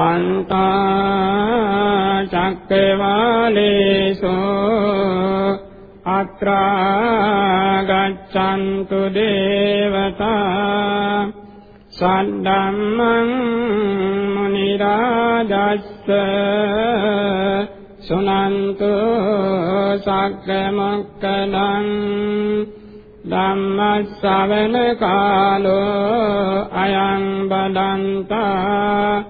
මේ වස්සාන කාලය සමන්ත චක්කවාලේසෝ අත්‍රා ගච්ඡන්තු දේවතා සද්දම්මං මුනි රාජස්ස සුනන්තු සග්ග මොක්කලං ධම්මස්සවන කාලෝ අයං බදන්තා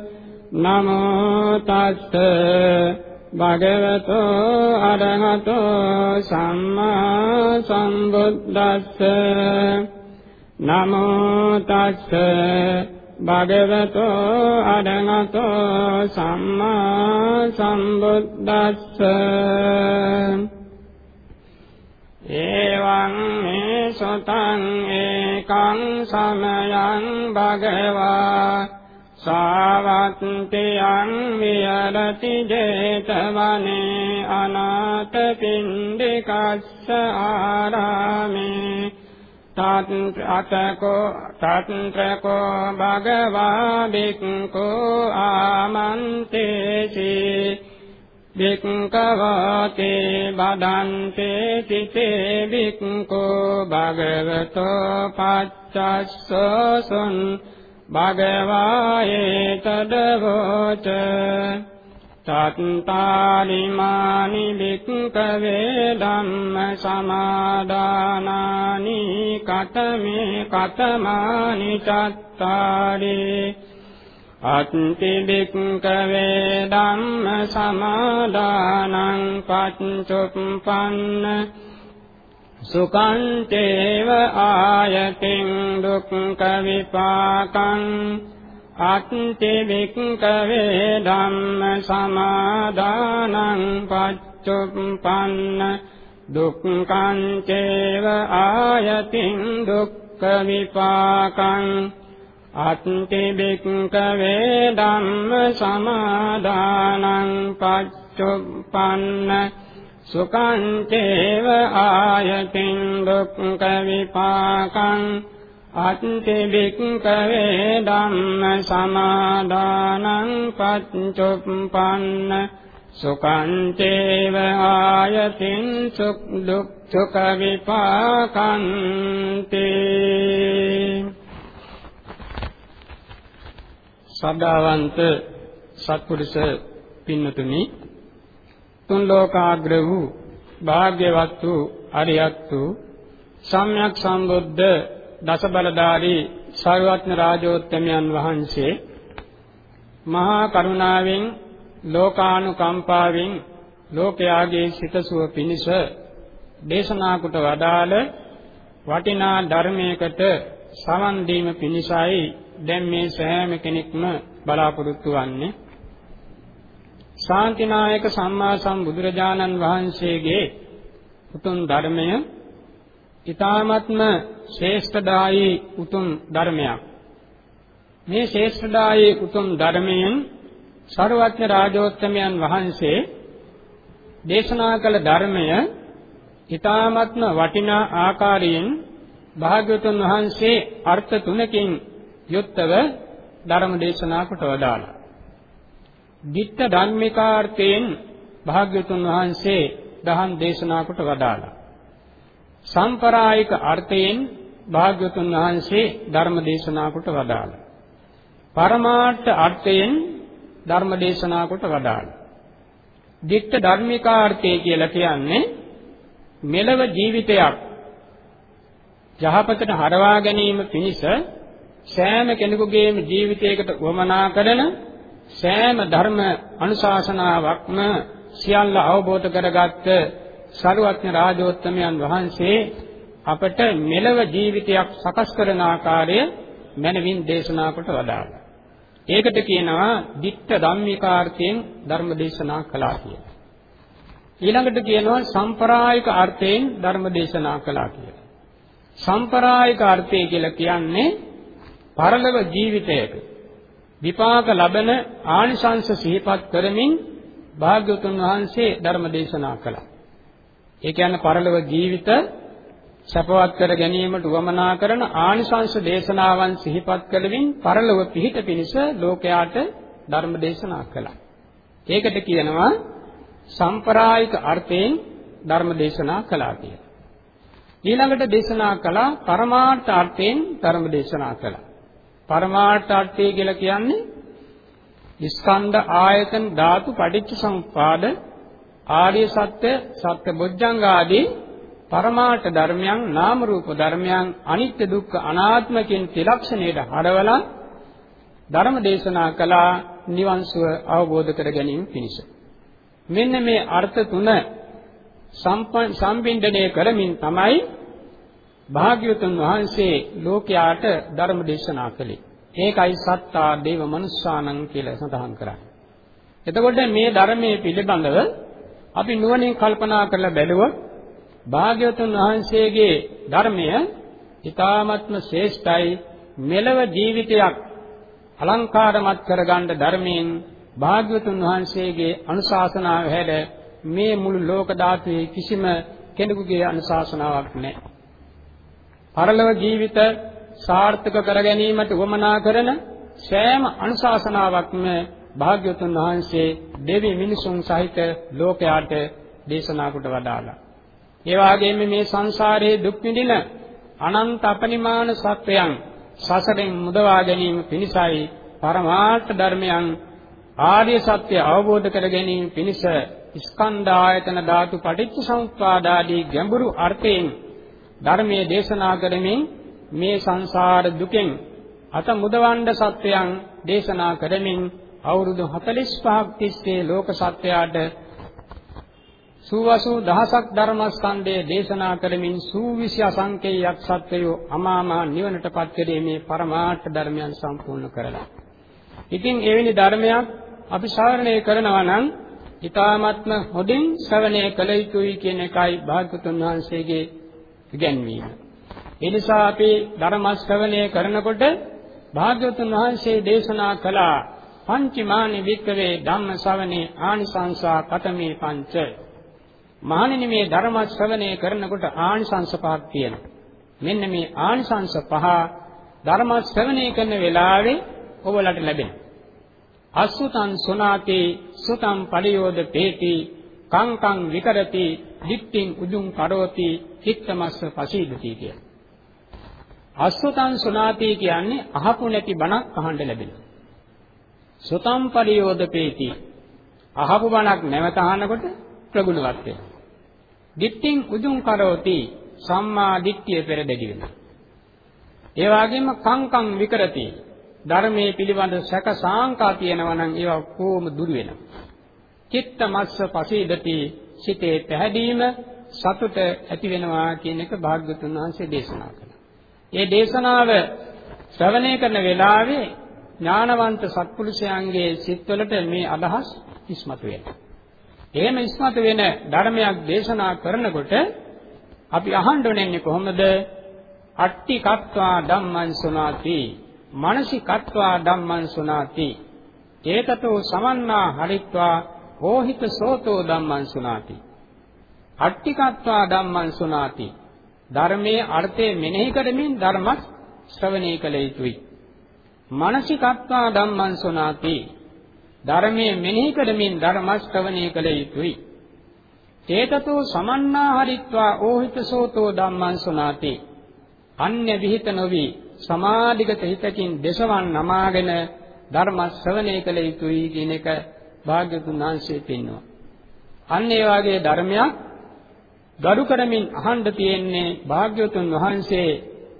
නමෝ තස්ස භගවතෝ අරහතෝ සම්මා සම්බුද්දස්ස නමෝ තස්ස භගවතෝ අරහතෝ සම්මා සම්බුද්දස්ස එවං මේ සතං ඒකං සමයං භගවා සාවත්තියං විරති 제තවනේ අනාථ පින්ඩිකස්ස ආරාමේ. තත්ත්‍රකෝ තත්ත්‍රකෝ භගවා බික්ඛෝ ආමන්තේසි වික්කවතේ බදන්තේ තිතේ වික්කෝ භගවතෝ පච්චස්සසුන් භගවායේ තදවෝච තත්තාලිමානි වික්කවේ ධම්ම සමාදානානි කතමේ කතමානි චත්තාරේ අත්ති බික්කවේ ධම්ම සමාදානං පච්චුප්පන්න සුඛං තේව ආයතින් දුක්ඛ විපාකං අත්ති බික්කවේ ධම්ම සමාදානං පච්චුප්පන්න දුක්ඛං තේව ආයතින් දුක්ඛ විපාකං අත්ති බික්කවේ ධම්ම සමාදානං පච්චුප්පන්න සුඛං චේව ආයතින් දුක්ඛ විපාකං අත්ති බික්කවේ ධම්ම සමාදානං පච්චුප්පන්න සුඛං චේව ආයතින් සුඛ දුක්ඛ විපාකං තේ ශ්‍රද්ධාවන්ත සත්පුරුෂ පින්නතුනි තුන් ලෝකාග්‍ර වූ භාග්‍යවත් වූ අරියත් වූ සම්්‍යක් සම්බුද්ධ දසබලධාරී සර්වඥ රාජෝත්තමයන් වහන්සේ මහා කරුණාවෙන් ලෝකානුකම්පාවෙන් ලෝකයාගේ සිතසුව පිණිස දේශනා කොට වදාළ වටිනා ධර්මයකට සමන් දීම පිණිසයි දැන් මේ සෑම කෙනෙක්ම බලාපොරොත්තු වෙන්නේ. ශාන්තිනායක සම්මා සම්බුදුරජාණන් වහන්සේගේ උතුම් ධර්මය ඊ타ත්ම ශේෂ්ඨදායි උතුම් ධර්මයක්. මේ ශේෂ්ඨදායි උතුම් ධර්මයෙන් ਸਰවඥ රාජෝත්තමයන් වහන්සේ දේශනා කළ ධර්මය ඊ타ත්ම වටිනා ආකාරයෙන් භාග්‍යවතුන් වහන්සේ අර්ථ තුනකින් යුක්තව ධර්ම දේශනා කොට වදාළා. Ditta ධම්මිකාර්ථයෙන් භාග්‍යවතුන් වහන්සේ දහම් දේශනා කොට වදාළා. සම්ප්‍රායික අර්ථයෙන් භාග්‍යවතුන් වහන්සේ ධර්ම දේශනා කොට වදාළා. පරමාර්ථ අර්ථයෙන් ධර්ම දේශනා කොට වදාළා. ditta ධර්මිකාර්ථය කියලා කියන්නේ මෙලව ජීවිතයක් යහපතට හරවා ගැනීම පිණිස සෑම කෙනෙකුගේම ජීවිතයකට වමනා කරන සෑම ධර්ම අනුශාසනාවක්ම සියල්ල අවබෝධ කරගත්ත සරුවත්න රාජෝත්තමයන් වහන්සේ අපට මෙලව ජීවිතයක් සකස් කරන ආකාරය මනවින් දේශනා කොට වදාළා. ඒකට කියනවා ditta ධම්මිකාර්ථයෙන් ධර්ම දේශනා කළා කියලා. ඊළඟට කියනවා සම්ප්‍රායික අර්ථයෙන් ධර්ම දේශනා කළා කියලා. සම්ප්‍රායික අර්ථය කියලා කියන්නේ පරලොව ජීවිතයක විපාක ලබන ආනිසංස සිහිපත් කරමින් භාග්‍යවතුන් වහන්සේ ධර්ම දේශනා කළා. ඒ කියන්නේ පරලොව ජීවිත සපවත් කර ගැනීමට උවමනා කරන ආනිසංස දේශනාවන් සිහිපත් කළමින් පරලොව පිහිට පිණිස ලෝකයාට ධර්ම දේශනා කළා. ඒකට කියනවා සම්ප්‍රායික අර්ථයෙන් ධර්ම දේශනා කළා කියලා. ඊළඟට දේශනා කළා පරමාර්ථ අර්ථයෙන් ධර්ම දේශනා කළා. පරමාර්ථ අර්ථය කියලා කියන්නේ ස්කන්ධ ආයතන ධාතු පටිච්ච සමුප්පාද ආර්ය සත්‍ය සත්‍ය බොජ්ජංග ආදී පරමාර්ථ ධර්මයන් නාම රූප ධර්මයන් අනිත්‍ය දුක්ඛ අනාත්ම කියන ත්‍රිලක්ෂණයට හරවලා ධර්ම දේශනා කළා නිවන් සුව අවබෝධ කර ගැනීම පිණිස. මෙන්න මේ අර්ථ තුන සම්පින්දණය කරමින් තමයි භාග්‍යවතුන් වහන්සේ ලෝකයාට ධර්ම දේශනා කළේ. ඒකයි සත්තා දේව මනුස්සානං කියලා සඳහන් කරන්නේ. එතකොට මේ ධර්මයේ පිළිබඳව අපි නුවණින් කල්පනා කරලා බැලුවොත් භාග්‍යවතුන් වහන්සේගේ ධර්මය ඊ타ත්ම ශ්‍රේෂ්ඨයි මෙලව ජීවිතයක් අලංකාරමත් කරගන්න ධර්මයෙන් භාග්‍යවතුන් වහන්සේගේ අනුශාසනාව හැර මේ මුළු ලෝක ධාතුවේ කිසිම කෙනෙකුගේ අනුශාසනාවක් නැහැ. පරලොව ජීවිත සාර්ථක කර ගැනීමට උවමනා කරන සෑම අනුශාසනාවක්ම භාග්‍යවතුන් වහන්සේ දෙවි මිනිසුන් සහිත ලෝකයාට දේශනා කොට වදාළා. ඒ වගේම මේ සංසාරයේ දුක් විඳින අනන්ත අපරිමාණ සත්වයන් සසරෙන් මුදවා ගැනීම පිණිසයි පරමාර්ථ ධර්මයන් ආර්ය සත්‍ය අවබෝධ කර ගැනීම පිණිස ස්කන්ධ ආයතන ධාතු පටිච්ච සමුප්පාද ආදී ගැඹුරු අර්ථයෙන් ධර්මයේ දේශනා කරමින් මේ සංසාර දුකෙන් අත මුදවන්න සත්වයන් දේශනා කරමින් අවුරුදු 45ක් තිස්සේ ලෝක සත්වයාට සූවසු දහසක් ධර්මස්කන්ධය දේශනා කරමින් සූවිසි අසංකේයයක් සත්වයෝ අමාමා නිවනටපත් කිරීමේ පරමාර්ථ ධර්මයන් සම්පූර්ණ කරලා. ඉතින් එවැනි ධර්මයක් අපි ශ්‍රවණය කරනවා නම් ඊ타ත්ම හොඳින් ශ්‍රවණය කළ යුතුයි කියන එකයි භාගතුන් වහන්සේගේ ඉගැන්වීම. ඒ නිසා අපි ධර්ම ශ්‍රවණය කරනකොට භාග්‍යවතුන් වහන්සේ දේශනා කළා පංචමානි වික්කවේ ධම්ම ශ්‍රවණේ ආනිසංසා කතමේ පංච. මහණෙනි මේ ධර්ම ශ්‍රවණය කරනකොට ආනිසංස පහක් තියෙනවා. මෙන්න මේ ආනිසංස පහ ධර්ම ශ්‍රවණය කරන වෙලාවේ ඔබලට ලැබෙනවා. අසුතං සුනාති සුතං පරියෝද පේති කංකං විකරති දික්තිං උදුං කරෝති චිත්තමස්ස පසීදති කිය. අසුතං සුනාති කියන්නේ අහපු නැති බණක් අහන්න ලැබෙනවා. සුතං පරියෝදපේති අහපු බණක් නැවත අහනකොට ප්‍රගුණවත් වෙනවා. දික්තිං උදුං කරෝති සම්මා දිට්ඨිය පෙරදෙඩි වෙනවා. ඒ වගේම කංකං විකරති ධර්මයේ පිළිබඳ සැක සාංකා තියෙනවා නම් ඒවා කොහොම දුරු වෙනවා. චිත්ත මස්ස පසීදති සිතේ පැහැදීම සතුට ඇති වෙනවා කියන එක භාග්‍යතුන් වහන්සේ දේශනා කළා. මේ දේශනාව ශ්‍රවණය කරන වෙලාවේ ඥානවන්ත සත්පුරුෂයන්ගේ සිත්වලට මේ අදහස් ඉස්මතු වෙනවා. එහෙම ඉස්මතු වෙන ධර්මයක් දේශනා කරනකොට අපි අහන්න ඕනේ කොහොමද? අට්ටි කත්වා ධම්මං සුනාති මනසිකත්වා ධම්මං සුනාති ඒතතෝ සමන්නා හරිත්වා ඕහිත සෝතෝ ධම්මං සුනාති. අට්ටිකත්වා ධම්මං සුනාති. ධර්මයේ අර්ථය මෙනෙහි කරමින් ධර්ම ශ්‍රවණය කළ යුතුයි. මානසිකත්වා ධම්මං සුනාති. ධර්මයේ මෙනෙහි කරමින් ධර්ම ශ්‍රවණය කළ යුතුයි. තේතතෝ සමන්නා හරිත්වා ඕහිත සෝතෝ ධම්මං සුනාති. අන්‍ය විಹಿತ නොවි සමාධිගත හිතකින් දේශවන් නමාගෙන ධර්ම ශ්‍රවණය කළ යුතුයි කියන එක භාග්‍යතුන් වහන්සේ පෙන්වනවා. අන්න ඒ වාගේ ධර්මයක් ගරු කරමින් අහන්න තියෙන්නේ භාග්‍යවතුන් වහන්සේ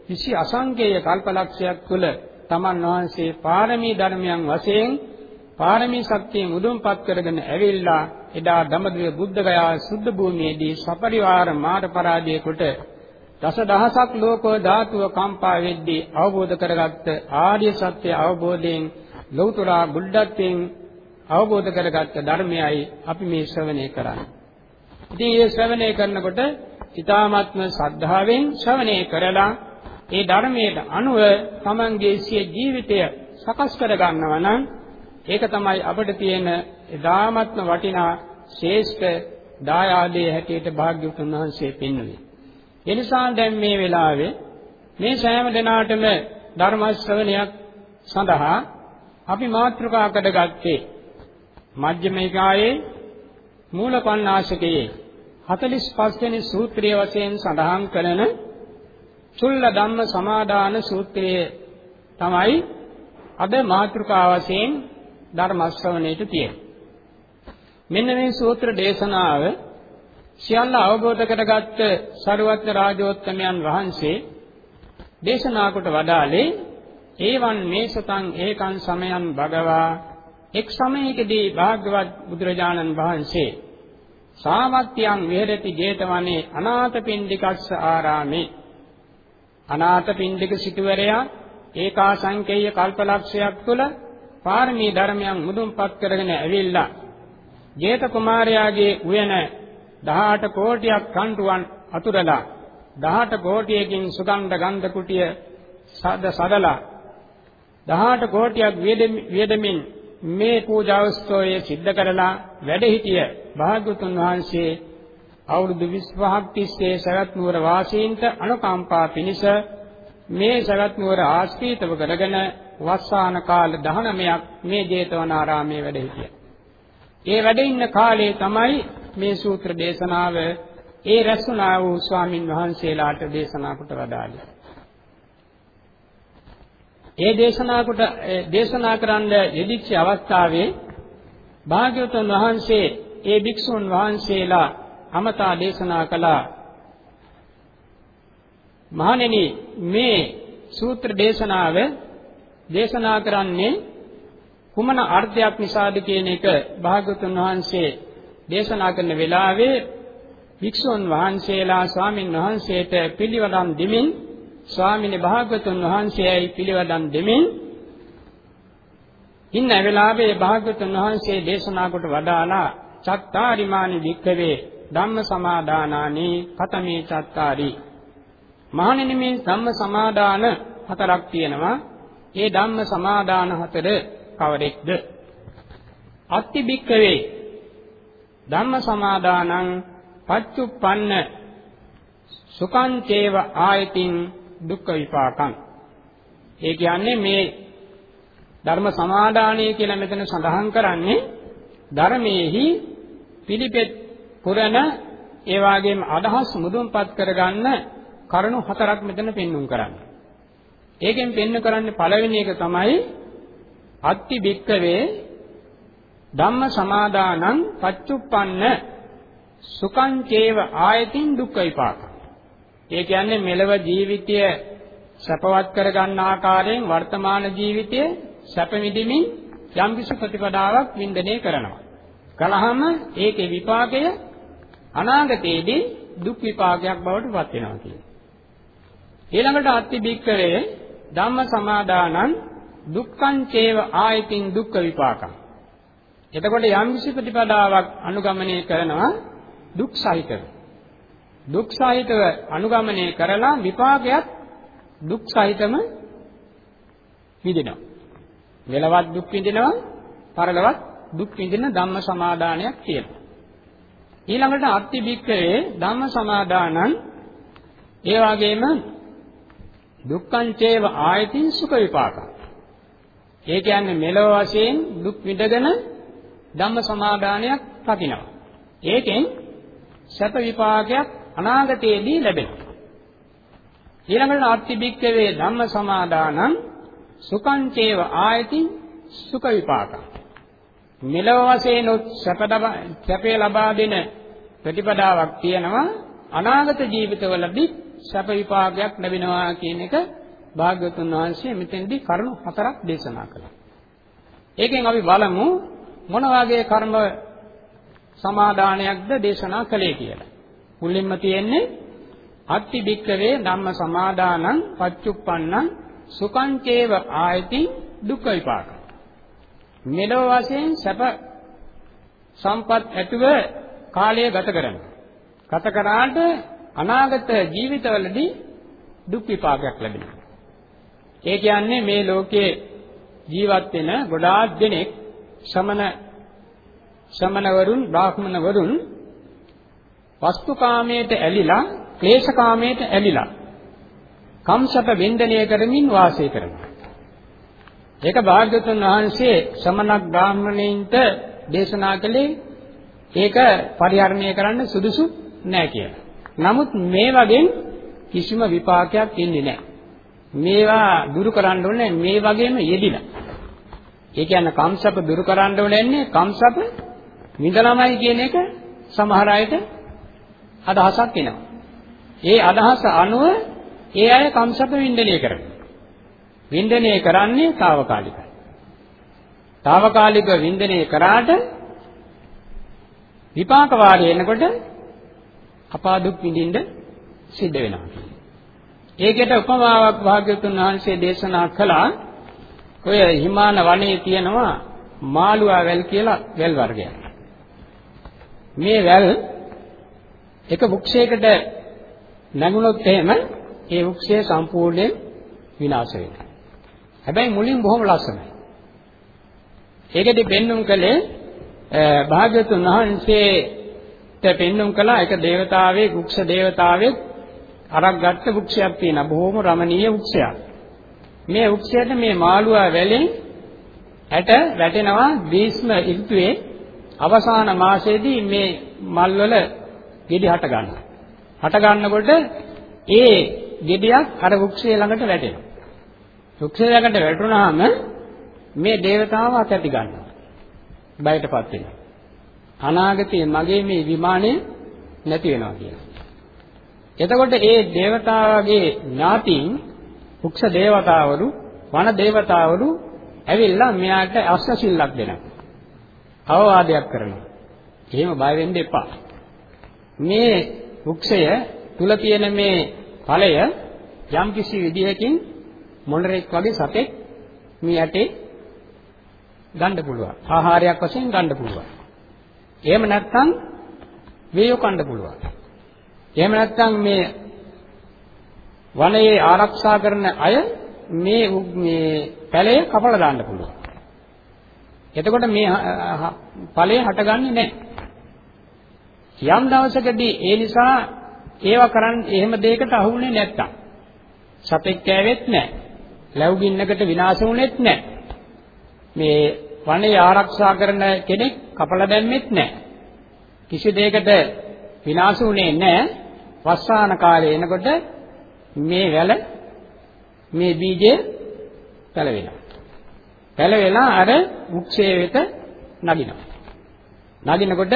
කිසි අසංකේය කල්පලක්ෂයක් තුළ තමන් වහන්සේ පාරමී ධර්මයන් වශයෙන් පාරමී ශක්තිය මුදුන්පත් කරගෙන ඇවිල්ලා එදා දඹදිව බුද්ධගයා සුද්ධ භූමියේදී සපරිවාර මාර පරාජය කොට දස දහසක් ලෝකෝ ධාතුව කම්පා වෙද්දී අවබෝධ කරගත්ත ආර්ය සත්‍ය අවබෝධයෙන් ලෞතර බුද්ධත්වයෙන් අවබෝධ කරගත්ත ධර්මයයි අපි මේ ශ්‍රවණය කරන්නේ. ඉතින් මේ ශ්‍රවණය කරනකොට ඊ타ත්ම ශ්‍රද්ධාවෙන් ශ්‍රවණය කරලා ඒ ධර්මයට අනුව තමන්ගේ සිය ජීවිතය සකස් කර ගන්නවා නම් ඒක තමයි අපිට තියෙන ඊ타ත්ම වටිනා ශ්‍රේෂ්ඨ දායාදයේ හැටියට භාග්‍යවතුන් වහන්සේ පෙන්වන්නේ. ඒ නිසා දැන් මේ වෙලාවේ මේ සෑම දිනාටම ධර්ම ශ්‍රවණයක් සඳහා අපි මාතෘකා කරගත්තේ මජ්ක්‍ධිම නිකායේ මූලපණ්ණාසකයේ 45 වෙනි සූත්‍රයේ වශයෙන් සඳහන් කරන චුල්ල ධම්ම සමාදාන සූත්‍රය තමයි අද මාතෘකා වශයෙන් ධර්ම ශ්‍රවණයට තියෙන්නේ. මෙන්න මේ සූත්‍ර දේශනාව සියල්ල අවබෝධ කරගත්ත සරුවත් රාජෝත්තමයන් වහන්සේ දේශනා කොට වදාළේ ඒවන් මේසතං ඒකං සමයන් භගවා එක් සමයකදී භාග්‍යවත් බුදුරජාණන් වහන්සේ සාමත්‍යං විහෙරති 제තවනේ අනාථපිණ්ඩිකස්ස ආරාමේ. අනාථපිණ්ඩික සිටුවරයා ඒකා සංකේය කල්පලක්ෂයක් තුල පාරමී ධර්මයන් මුදුන්පත් කරගෙන ඇවිල්ලා ජේත කුමාරයාගේ උයන 18 කෝටියක් කන්ටුවන් අතුරලා 18 කෝටියකින් සුගන්ධ ගන්ධ කුටිය සද සදලා 18 කෝටියක් වියදමින් මේ පූජාවස්තෝයේ සිද්ධ කරලා වැඩ සිටිය භාග්‍යතුන් වහන්සේ අවුරුදු 25ක් තිස්සේ සවැත් නුවර වාසීන්ට අනුකම්පා පිණිස මේ සවැත් නුවර ආශ්‍රිතව කරගෙන වස්සාන කාල 19ක් මේ ජේතවනාරාමයේ වැඩ සිටියා. ඒ වැඩ ඉන්න කාලේ තමයි මේ සූත්‍ර දේශනාව ඒ රැස්ුණා වූ ස්වාමින් වහන්සේලාට දේශනා කොට වදාළේ. ඒ දේශනා කොට දේශනා කරන්න යෙදිච්ච අවස්ථාවේ භාග්‍යවතුන් වහන්සේ ඒ භික්ෂුන් වහන්සේලා අමතා දේශනා කළා. මහණෙනි මේ සූත්‍ර දේශනාව දේශනා කරන්නේ කුමන අර්ථයක් නිසාද කියන එක භාග්‍යවතුන් වහන්සේ දේශනා කරන වෙලාවේ භික්ෂුන් වහන්සේලා ස්වාමින් වහන්සේට පිළිවදන් දෙමින් ස්වාමිනේ භාග්‍යවතුන් වහන්සේයි පිළිවදන් දෙමින් ඉන්න වෙලාවේ භාග්‍යවතුන් වහන්සේ දේශනා කොට වදාලා චත්තාරිමානි වික්කවේ ධම්ම සමාදානානි කතමේ චත්තාරි. මහණෙනි මේ ධම්ම සමාදාන හතරක් තියෙනවා. ඒ ධම්ම සමාදාන හතර කවරෙක්ද? අත්ති වික්කවේ ධම්ම සමාදානං පච්චුප්පන්න සුඛං චේව ආයතින් දුක්ඛ විපාකං ඒ කියන්නේ මේ ධර්ම සමාදානය කියලා මෙතන සඳහන් කරන්නේ ධර්මයේහි පිළිපෙත් පුරන ඒ වගේම අදහස් මුදුන්පත් කරගන්න කරුණු හතරක් මෙතන පෙන්눔 කරන්නේ. ඒකෙන් පෙන්වු කරන්නේ පළවෙනි එක තමයි අත්ති බික්කවේ ධම්ම සමාදානං පච්චුප්පන්න සුඛං චේව ආයතින් දුක්ඛ විපාක. ඒ කියන්නේ මෙලව ජීවිතය සැපවත් කරගන්න ආකාරයෙන් වර්තමාන ජීවිතයේ සැප විඳිමින් යම්කිසි ප්‍රතිපදාවක් වින්දනය කරනවා. කලහම ඒකේ විපාකය අනාගතයේදී දුක් විපාකයක් බවට පත් වෙනවා කියන්නේ. ඊළඟට අත්ති බික්කරේ ධම්ම සමාදානං දුක්ඛං චේව ආයතින් දුක්ඛ විපාකං. එතකොට යම්කිසි ප්‍රතිපදාවක් අනුගමනය කරනවා දුක් සහිතව. දුක් සහිතව අනුගමනය කරලා විපාකයක් දුක් සහිතම විඳිනවා. මෙලවත් දුක් විඳිනවා, පරලොවත් දුක් විඳින ධම්ම සමාදානයක් තියෙනවා. ඊළඟට අත්ති බික්කේ ධම්ම සමාදානං ඒ වගේම දුක්ඛං චේව ආයතින් සුඛ විපාකං. ඒ කියන්නේ මෙලොව වශයෙන් දුක් විඳගෙන ධම්ම සමාදානයක් රකින්නවා. ඒකෙන් සැප විපාකයක් අනාගතයේදී ලැබෙනවා. ඊළඟට අත්ති බික්කවේ ධම්ම සමාදානං සුඛං චේව ආයතින් සුඛ විපාකං. මෙලව වශයෙන් සැපේ ලබා දෙන ප්‍රතිපදාවක් තියෙනවා අනාගත ජීවිතවලදී සැප විපාකයක් ලැබෙනවා කියන එක භාග්‍යවතුන් වහන්සේ මෙතෙන්දී කරුණු හතරක් දේශනා කළා. ඒකෙන් අපි බලමු මොන වගේ කර්ම සමාදානයක්ද දේශනා කළේ කියලා. මුලින්ම තියෙන්නේ අත්ති බික්කවේ ධම්ම සමාදානං පච්චුප්පන්නං සුඛං චේව ආයති දුක්ඛ විපාක. මෙලොව වශයෙන් සැප සම්පත් ඇතුව කාලය ගත කරනවා. ගත කරාට අනාගත ජීවිතවලදී දුක් විපාකයක් ලැබෙනවා. ඒ කියන්නේ මේ ලෝකයේ ජීවත් වෙන ගොඩාක් දෙනෙක් ශ්‍රමණ ශ්‍රමණවරුන් බ්‍රාහ්මණවරුන් වස්තුකාමයට ඇලිලා ක්ලේශකාමයට ඇලිලා කම්සප වින්දනය කරමින් වාසය කරනවා. ඒක භාග්‍යවතුන් වහන්සේ ශ්‍රමණක් බ්‍රාහ්මණයින්ට දේශනා කළේ ඒක පරිහරණය කරන්න සුදුසු නෑ කියලා. නමුත් මේ වගේ කිසිම විපාකයක් ඉන්නේ නැහැ. මේවා දුරු කරන්න ඕනේ මේ වගේම යෙදිලා. ඒ කියන්නේ කම්සප දුරු කරන්න ඕනේ කම්සප විඳලාමයි කියන එක සමහර අයට අදහසක් එනවා. ඒ අදහස අනුව ඒ අය කම්සප වින්දනය කරනවා. වින්දනය කරන්නේ తాවකාලිකයි. తాවකාලික වින්දනය කරාට විපාක වාරය එනකොට අපා දුක් විඳින්න සිද්ධ වෙනවා. ඒකට උපමාවක් භාග්‍යවතුන් වහන්සේ දේශනා කළා. ඔය හිමාන වනයේ තියෙනවා මාළුවා වැල් කියලා වැල් වර්ගයක්. මේ වැල් එක වෘක්ෂයකට නැගුණොත් එහෙම ඒ වෘක්ෂය සම්පූර්ණයෙන් විනාශ වෙනවා. හැබැයි මුලින් බොහොම ලස්සනයි. ඒකෙදි පෙන්눔 කළේ භාග්‍යතුන් වහන්සේට පෙන්눔 කළා එක దేవතාවේ වෘක්ෂ దేవතාවෙක් අරක් ගත්ත වෘක්ෂයක් තියෙනවා. බොහොම රමණීය වෘක්ෂයක්. මේ වෘක්ෂයට මේ මාළුවා වැලෙන් ඇට වැටෙනවා ග්‍රීස්ම ඍතුවේ අවසාන මාසයේදී මේ මල්වල ගෙඩි හට ගන්නවා. හට ගන්නකොට ඒ ගෙඩියක් අර වෘක්ෂය ළඟට වැටෙනවා. වෘක්ෂය ළඟට වැටුණාම මේ దేవතාව අතැති ගන්නවා. බයටපත් වෙනවා. අනාගතයේ මගේ මේ විමානය නැති වෙනවා කියලා. එතකොට ඒ దేవතාවගේ ඥාතින් වෘක්ෂ దేవතාවරු වන దేవතාවරු ඇවිල්ලා මෙයාට අස්වැසිල්ලක් දෙනවා. අවවාදයක් කරනවා. එහෙම බය වෙන්න එපා. මේ වෘක්ෂය තුල තියෙන මේ ඵලය යම්කිසි විදිහකින් මොණරෙක් වගේ සතෙක් මේ යටේ ගන්න පුළුවන්. ආහාරයක් වශයෙන් ගන්න පුළුවන්. එහෙම නැත්නම් වේයෝ කන්න පුළුවන්. එහෙම නැත්නම් මේ වනයේ ආරක්ෂා කරන අය මේ මේ පැලය කපලා දාන්න පුළුවන්. එතකොට මේ ඵලය හටගන්නේ නැහැ. යම් දවසකදී ඒ නිසා ඒවා කරන් එහෙම දෙයකට අහුුනේ නැත්තම් සතෙක් කෑවෙත් නැහැ. ලැබු ගින්නකට විනාශ වුනේත් නැහැ. මේ වනයේ ආරක්ෂා කරන කෙනෙක් කපලා දැම්මෙත් නැහැ. කිසි දෙයකට විනාශ වුනේ නැහැ. වස්සාන කාලේ එනකොට මේ වැල මේ බීජය පැලවෙනවා. පැලවෙලා අර වෘක්ෂයේ වෙත නගිනවා. නගිනකොට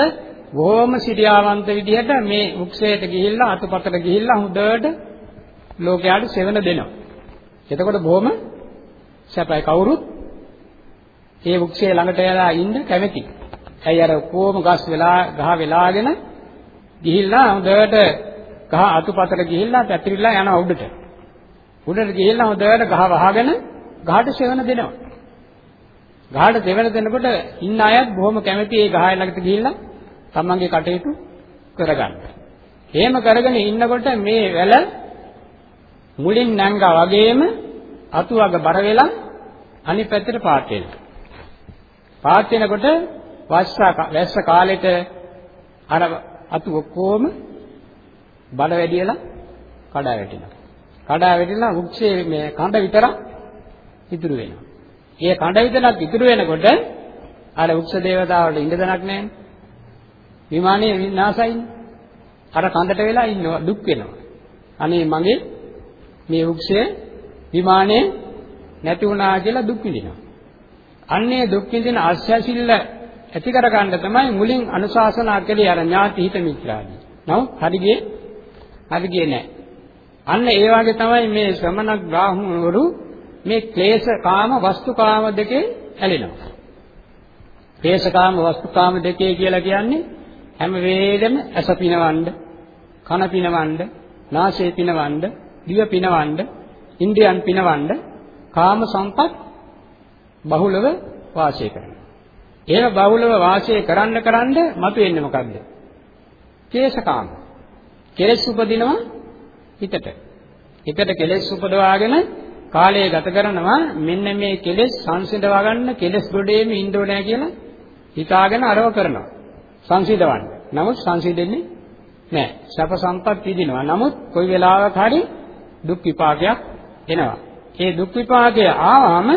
බොහොම සිරියාවන්ත විදිහට මේ වෘක්ෂයට ගිහිල්ලා අතුපතට ගිහිල්ලා හොඳට ලෝකයට සෙවන දෙනවා. එතකොට බොහොම සැපයි කවුරුත් ඒ වෘක්ෂයේ ළඟට යලා ඉන්න කැමති. ඇයි අර කොහොම ගස් වෙලා ගහ වෙලාගෙන ගිහිල්ලා හොඳට ගහ අතුපතට ගිහිල්ලා පැතිරිලා යන උඩට. උඩට ගිහිල්ලා හොඳට ගහ වහගෙන ගහට සෙවන දෙනවා. ගහට දෙවන දෙනකොට ඉන්න අයත් බොහොම කැමති ඒ ගහ ළඟට ගිහිල්ලා තමන්ගේ කටයුතු කරගන්න. එහෙම කරගෙන ඉන්නකොට මේ වැල මුලින් නැංගා වගේම අතුවග බර වෙලා අනිත් පැත්තට පාත් වෙනවා. පාත් වෙනකොට වැස්ස කාලෙට අර අතු ඔක්කොම බඩ වැඩියලා කඩා වැටෙනවා. කඩා වැටිලා වෘක්ෂයේ මේ කඳ විතරක් ඉතුරු වෙනවා. ඒ කඳ විතරක් ඉතුරු වෙනකොට අර වෘක්ෂ දේවතාවට ඉඳ දණක් නැහැ. විමානයේ විනාශයිනේ. අර කඳට වෙලා ඉන්නවා දුක් වෙනවා. අනේ මගේ මේ වෘක්ෂය විමානයේ නැති වුණා කියලා දුක් විඳිනවා. අන්නේ දුක් විඳින ආශ්‍රයශීල ඇති කර ගන්න තමයි මුලින් අනුශාසනා කළේ අර ඥාති හිත මිත්‍රාදී. නමුත් හරිගේ හරිගේ නැහැ. අන්න ඒ වගේ තමයි මේ ශ්‍රමණ බ්‍රාහ්මණවරු මේ ක්ලේශ කාම වස්තු කාම දෙකේ ඇලෙනවා. ක්ලේශ කාම වස්තු කාම දෙකේ කියලා කියන්නේ හැම වෙලෙම ඇස පිනවන්න, කන පිනවන්න, නාසය පිනවන්න, දිව පිනවන්න, ඉන්ද්‍රියන් පිනවන්න කාම සම්පත් බහුලව වාසය කරනවා. ඒව බහුලව වාසය කරන්න කරන්න මතුවෙන්නේ මොකද්ද? කේශකාම. කෙලෙස් උපදිනවා හිතට. හිතට කෙලෙස් උපදවාගෙන කාලය ගත කරනවා මෙන්න මේ කෙලෙස් සංසිඳවා ගන්න කෙලෙස් ගොඩේම ඉන්න ඕනේ කියලා හිතාගෙන අරව කරනවා. සංසිඳවන්න. නමුත් සංසිඳෙන්නේ නැහැ. සැප සම්පත් විඳිනවා. නමුත් කොයි වෙලාවක හරි දුක් විපාකයක් එනවා. ඒ දුක් විපාකය ආවම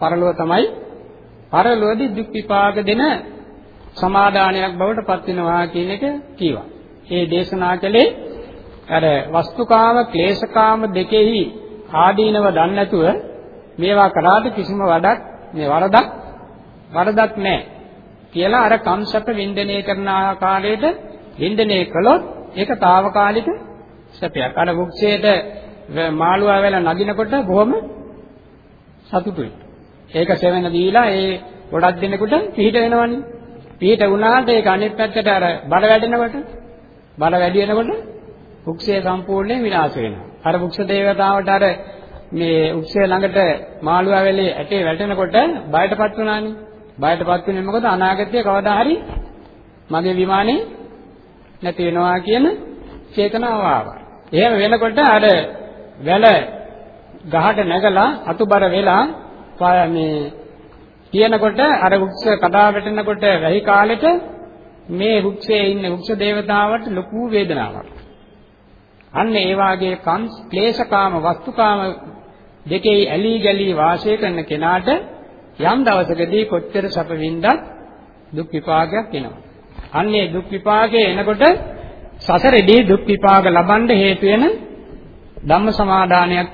පරලොව තමයි පරලොවදී දුක් විපාක දෙන සමාදානයක් බවට පත් වෙනවා කියන එක කීවා. ඒ දේශනා කළේ අර වස්තුකාම ක්ලේශකාම දෙකෙහි ආදීනව දන්නේ නැතුව මේවා කරාට කිසිම වඩක් මේ වරදක් වරදක් නැහැ කියලා අර කම්සප්ප වින්දනය කරන ආකාරයට වින්දනය කළොත් ඒක తాවකාලික සැපයක්. අර වෘක්ෂයට මාළුවා වෙලා නගිනකොට බොහොම සතුටුයි. ඒක සෙවෙන දීලා ඒ ගොඩක් දෙනෙකුට පිහිට වෙනවනේ. පිහිට වුණාට ඒක අනිත් පැත්තට අර බඩ වැඩෙනකොට බඩ වැඩි වෙනකොට වෘක්ෂය සම්පූර්ණයෙන් විනාශ වෙනවා. අර වෘක්ෂ දේවතාවට අර මේ වෘක්ෂය ළඟට මාළුවා වෙලේ ඇටේ වැටෙනකොට බයටපත් වුණානේ. බයටපත් වෙන්නේ මොකද අනාගතයේ කවදා හරි මගේ විමානේ නැති වෙනවා කියන චේතනාව ආවා. එහෙම වෙනකොට අර වැල ගහට නැගලා අතුබර වෙලා මේ කියනකොට අර වෘක්ෂ කඩා වැටෙනකොට වැහි කාලෙට මේ වෘක්ෂයේ ඉන්න වෘක්ෂ දේවතාවට ලොකු වේදනාවක්. අන්න ඒ වාගේ කම් ක්ලේශකාම වස්තුකාම දෙකේ ඇලී ගලී වාසය කරන කෙනාට යම් දවසකදී කොච්චර සැප වින්දත් දුක් විපාකයක් එනවා. අන්නේ දුක් විපාකේ එනකොට සසරේදී දුක් විපාක ලබන්න හේතු වෙන ධම්ම සමාදානයක්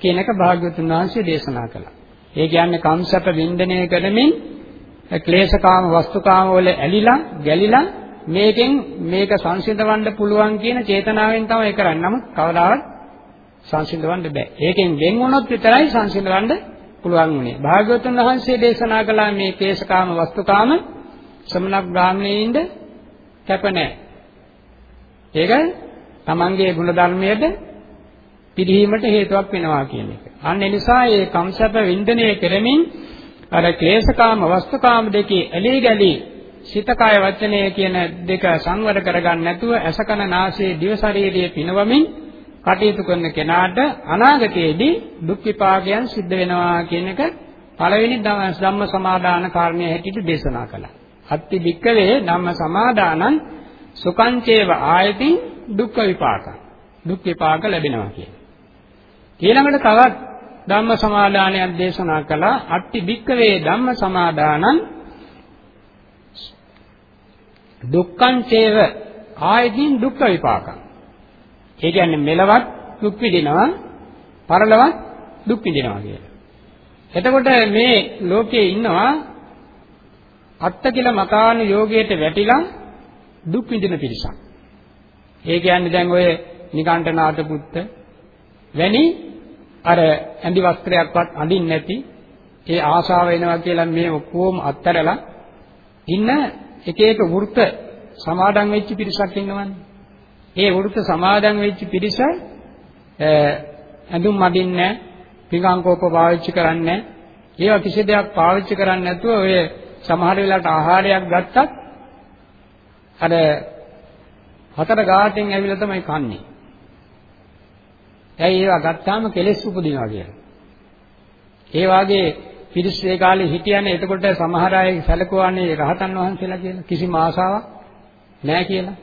කියන එක භාග්‍යවතුන් වහන්සේ දේශනා කළා. ඒ කියන්නේ කම්සප වින්දනය කරමින් ක්ලේශකාම වස්තුකාම වල ඇලිලා ගැලිලා මේකෙන් මේක සංසිඳවන්න පුළුවන් කියන චේතනාවෙන් තමයි කරන්නේ. නමුත් කවදාවත් සංසිඳවන්න බෑ. ඒකෙන් වෙන් වුණොත් විතරයි සංසිඳවන්න පුළුවන් උනේ. භාග්‍යවතුන් වහන්සේ දේශනා කළා මේ ක්ලේශකාම වස්තුකාම සමනක් ගාමිනීන්ද කැප නැහැ. ඒක තමන්ගේ ගුණ ධර්මයට පිළිහිමට හේතුවක් වෙනවා කියන එක. අන්න ඒ නිසා මේ කම්සප වින්දනය කරමින් අර ක්ලේශකාම වස්තුකාම දෙකේ ඇලී ගැලී සිත කය වචනය කියන දෙක සංවර කරගන්න නැතුව අසකන නාසයේ දිව ශරීරයේ පිනවමින් කටයුතු කරන කෙනාට අනාගතයේදී දුක් විපාකයන් සිද්ධ වෙනවා කියන එක පළවෙනි ධම්ම සමාදාන කාරණය හැටියට දේශනා කළා. අත්ති වික්කවේ ධම්ම සමාදානං සුකංචේව ආයතින් දුක්ඛ විපාක. දුක් විපාක ලැබෙනවා කියන්නේ. ඊළඟට තවත් ධම්ම සමාදානයක් දේශනා කළා අට්ටි භික්කවේ ධම්ම සමාදානං දුක්ඛං චේව ආයදීන් දුක්ඛ විපාකං ඒ කියන්නේ මෙලවත් දුක් විඳිනවා පරලවත් දුක් විඳිනවා කියලා. එතකොට මේ ලෝකයේ ඉන්නවා අත්ත කියලා මකාන යෝගයට වැටිලා දුක් විඳින පිරිසක්. ඒ කියන්නේ දැන් ඔය නිකණ්ඨනාත පුත්ත වැනි අර ඇඳි වස්ත්‍රයක්වත් අඳින්න නැති ඒ ආශාව එනවා කියලා මේ ඔක්කොම අත්හැරලා ඉන්න එක එක වෘත්ත සමාදන් වෙච්ච පිරිසක් ඉන්නවනේ. ඒ වෘත්ත සමාදන් වෙච්ච පිරිස ඇඳුම් අඳින්නේ පිඟන් කෝප පාවිච්චි කරන්නේ ඒවා කිසි දෙයක් පාවිච්චි කරන්නේ නැතුව ඔය සමහර වෙලාවට ආහාරයක් ගත්තත් අර හතර ගාටෙන් ඇවිල්ලා තමයි කන්නේ. ඇයි ඒවා ගත්තාම කෙලෙස් උපදිනවා කියලා. ඒ වාගේ පිරිස් ඒ කාලේ හිටියනේ එතකොට සමහර අය සැලකුවානේ රහතන් වහන්සේලා කියලා කිසිම ආසාවක් නැහැ කියලා.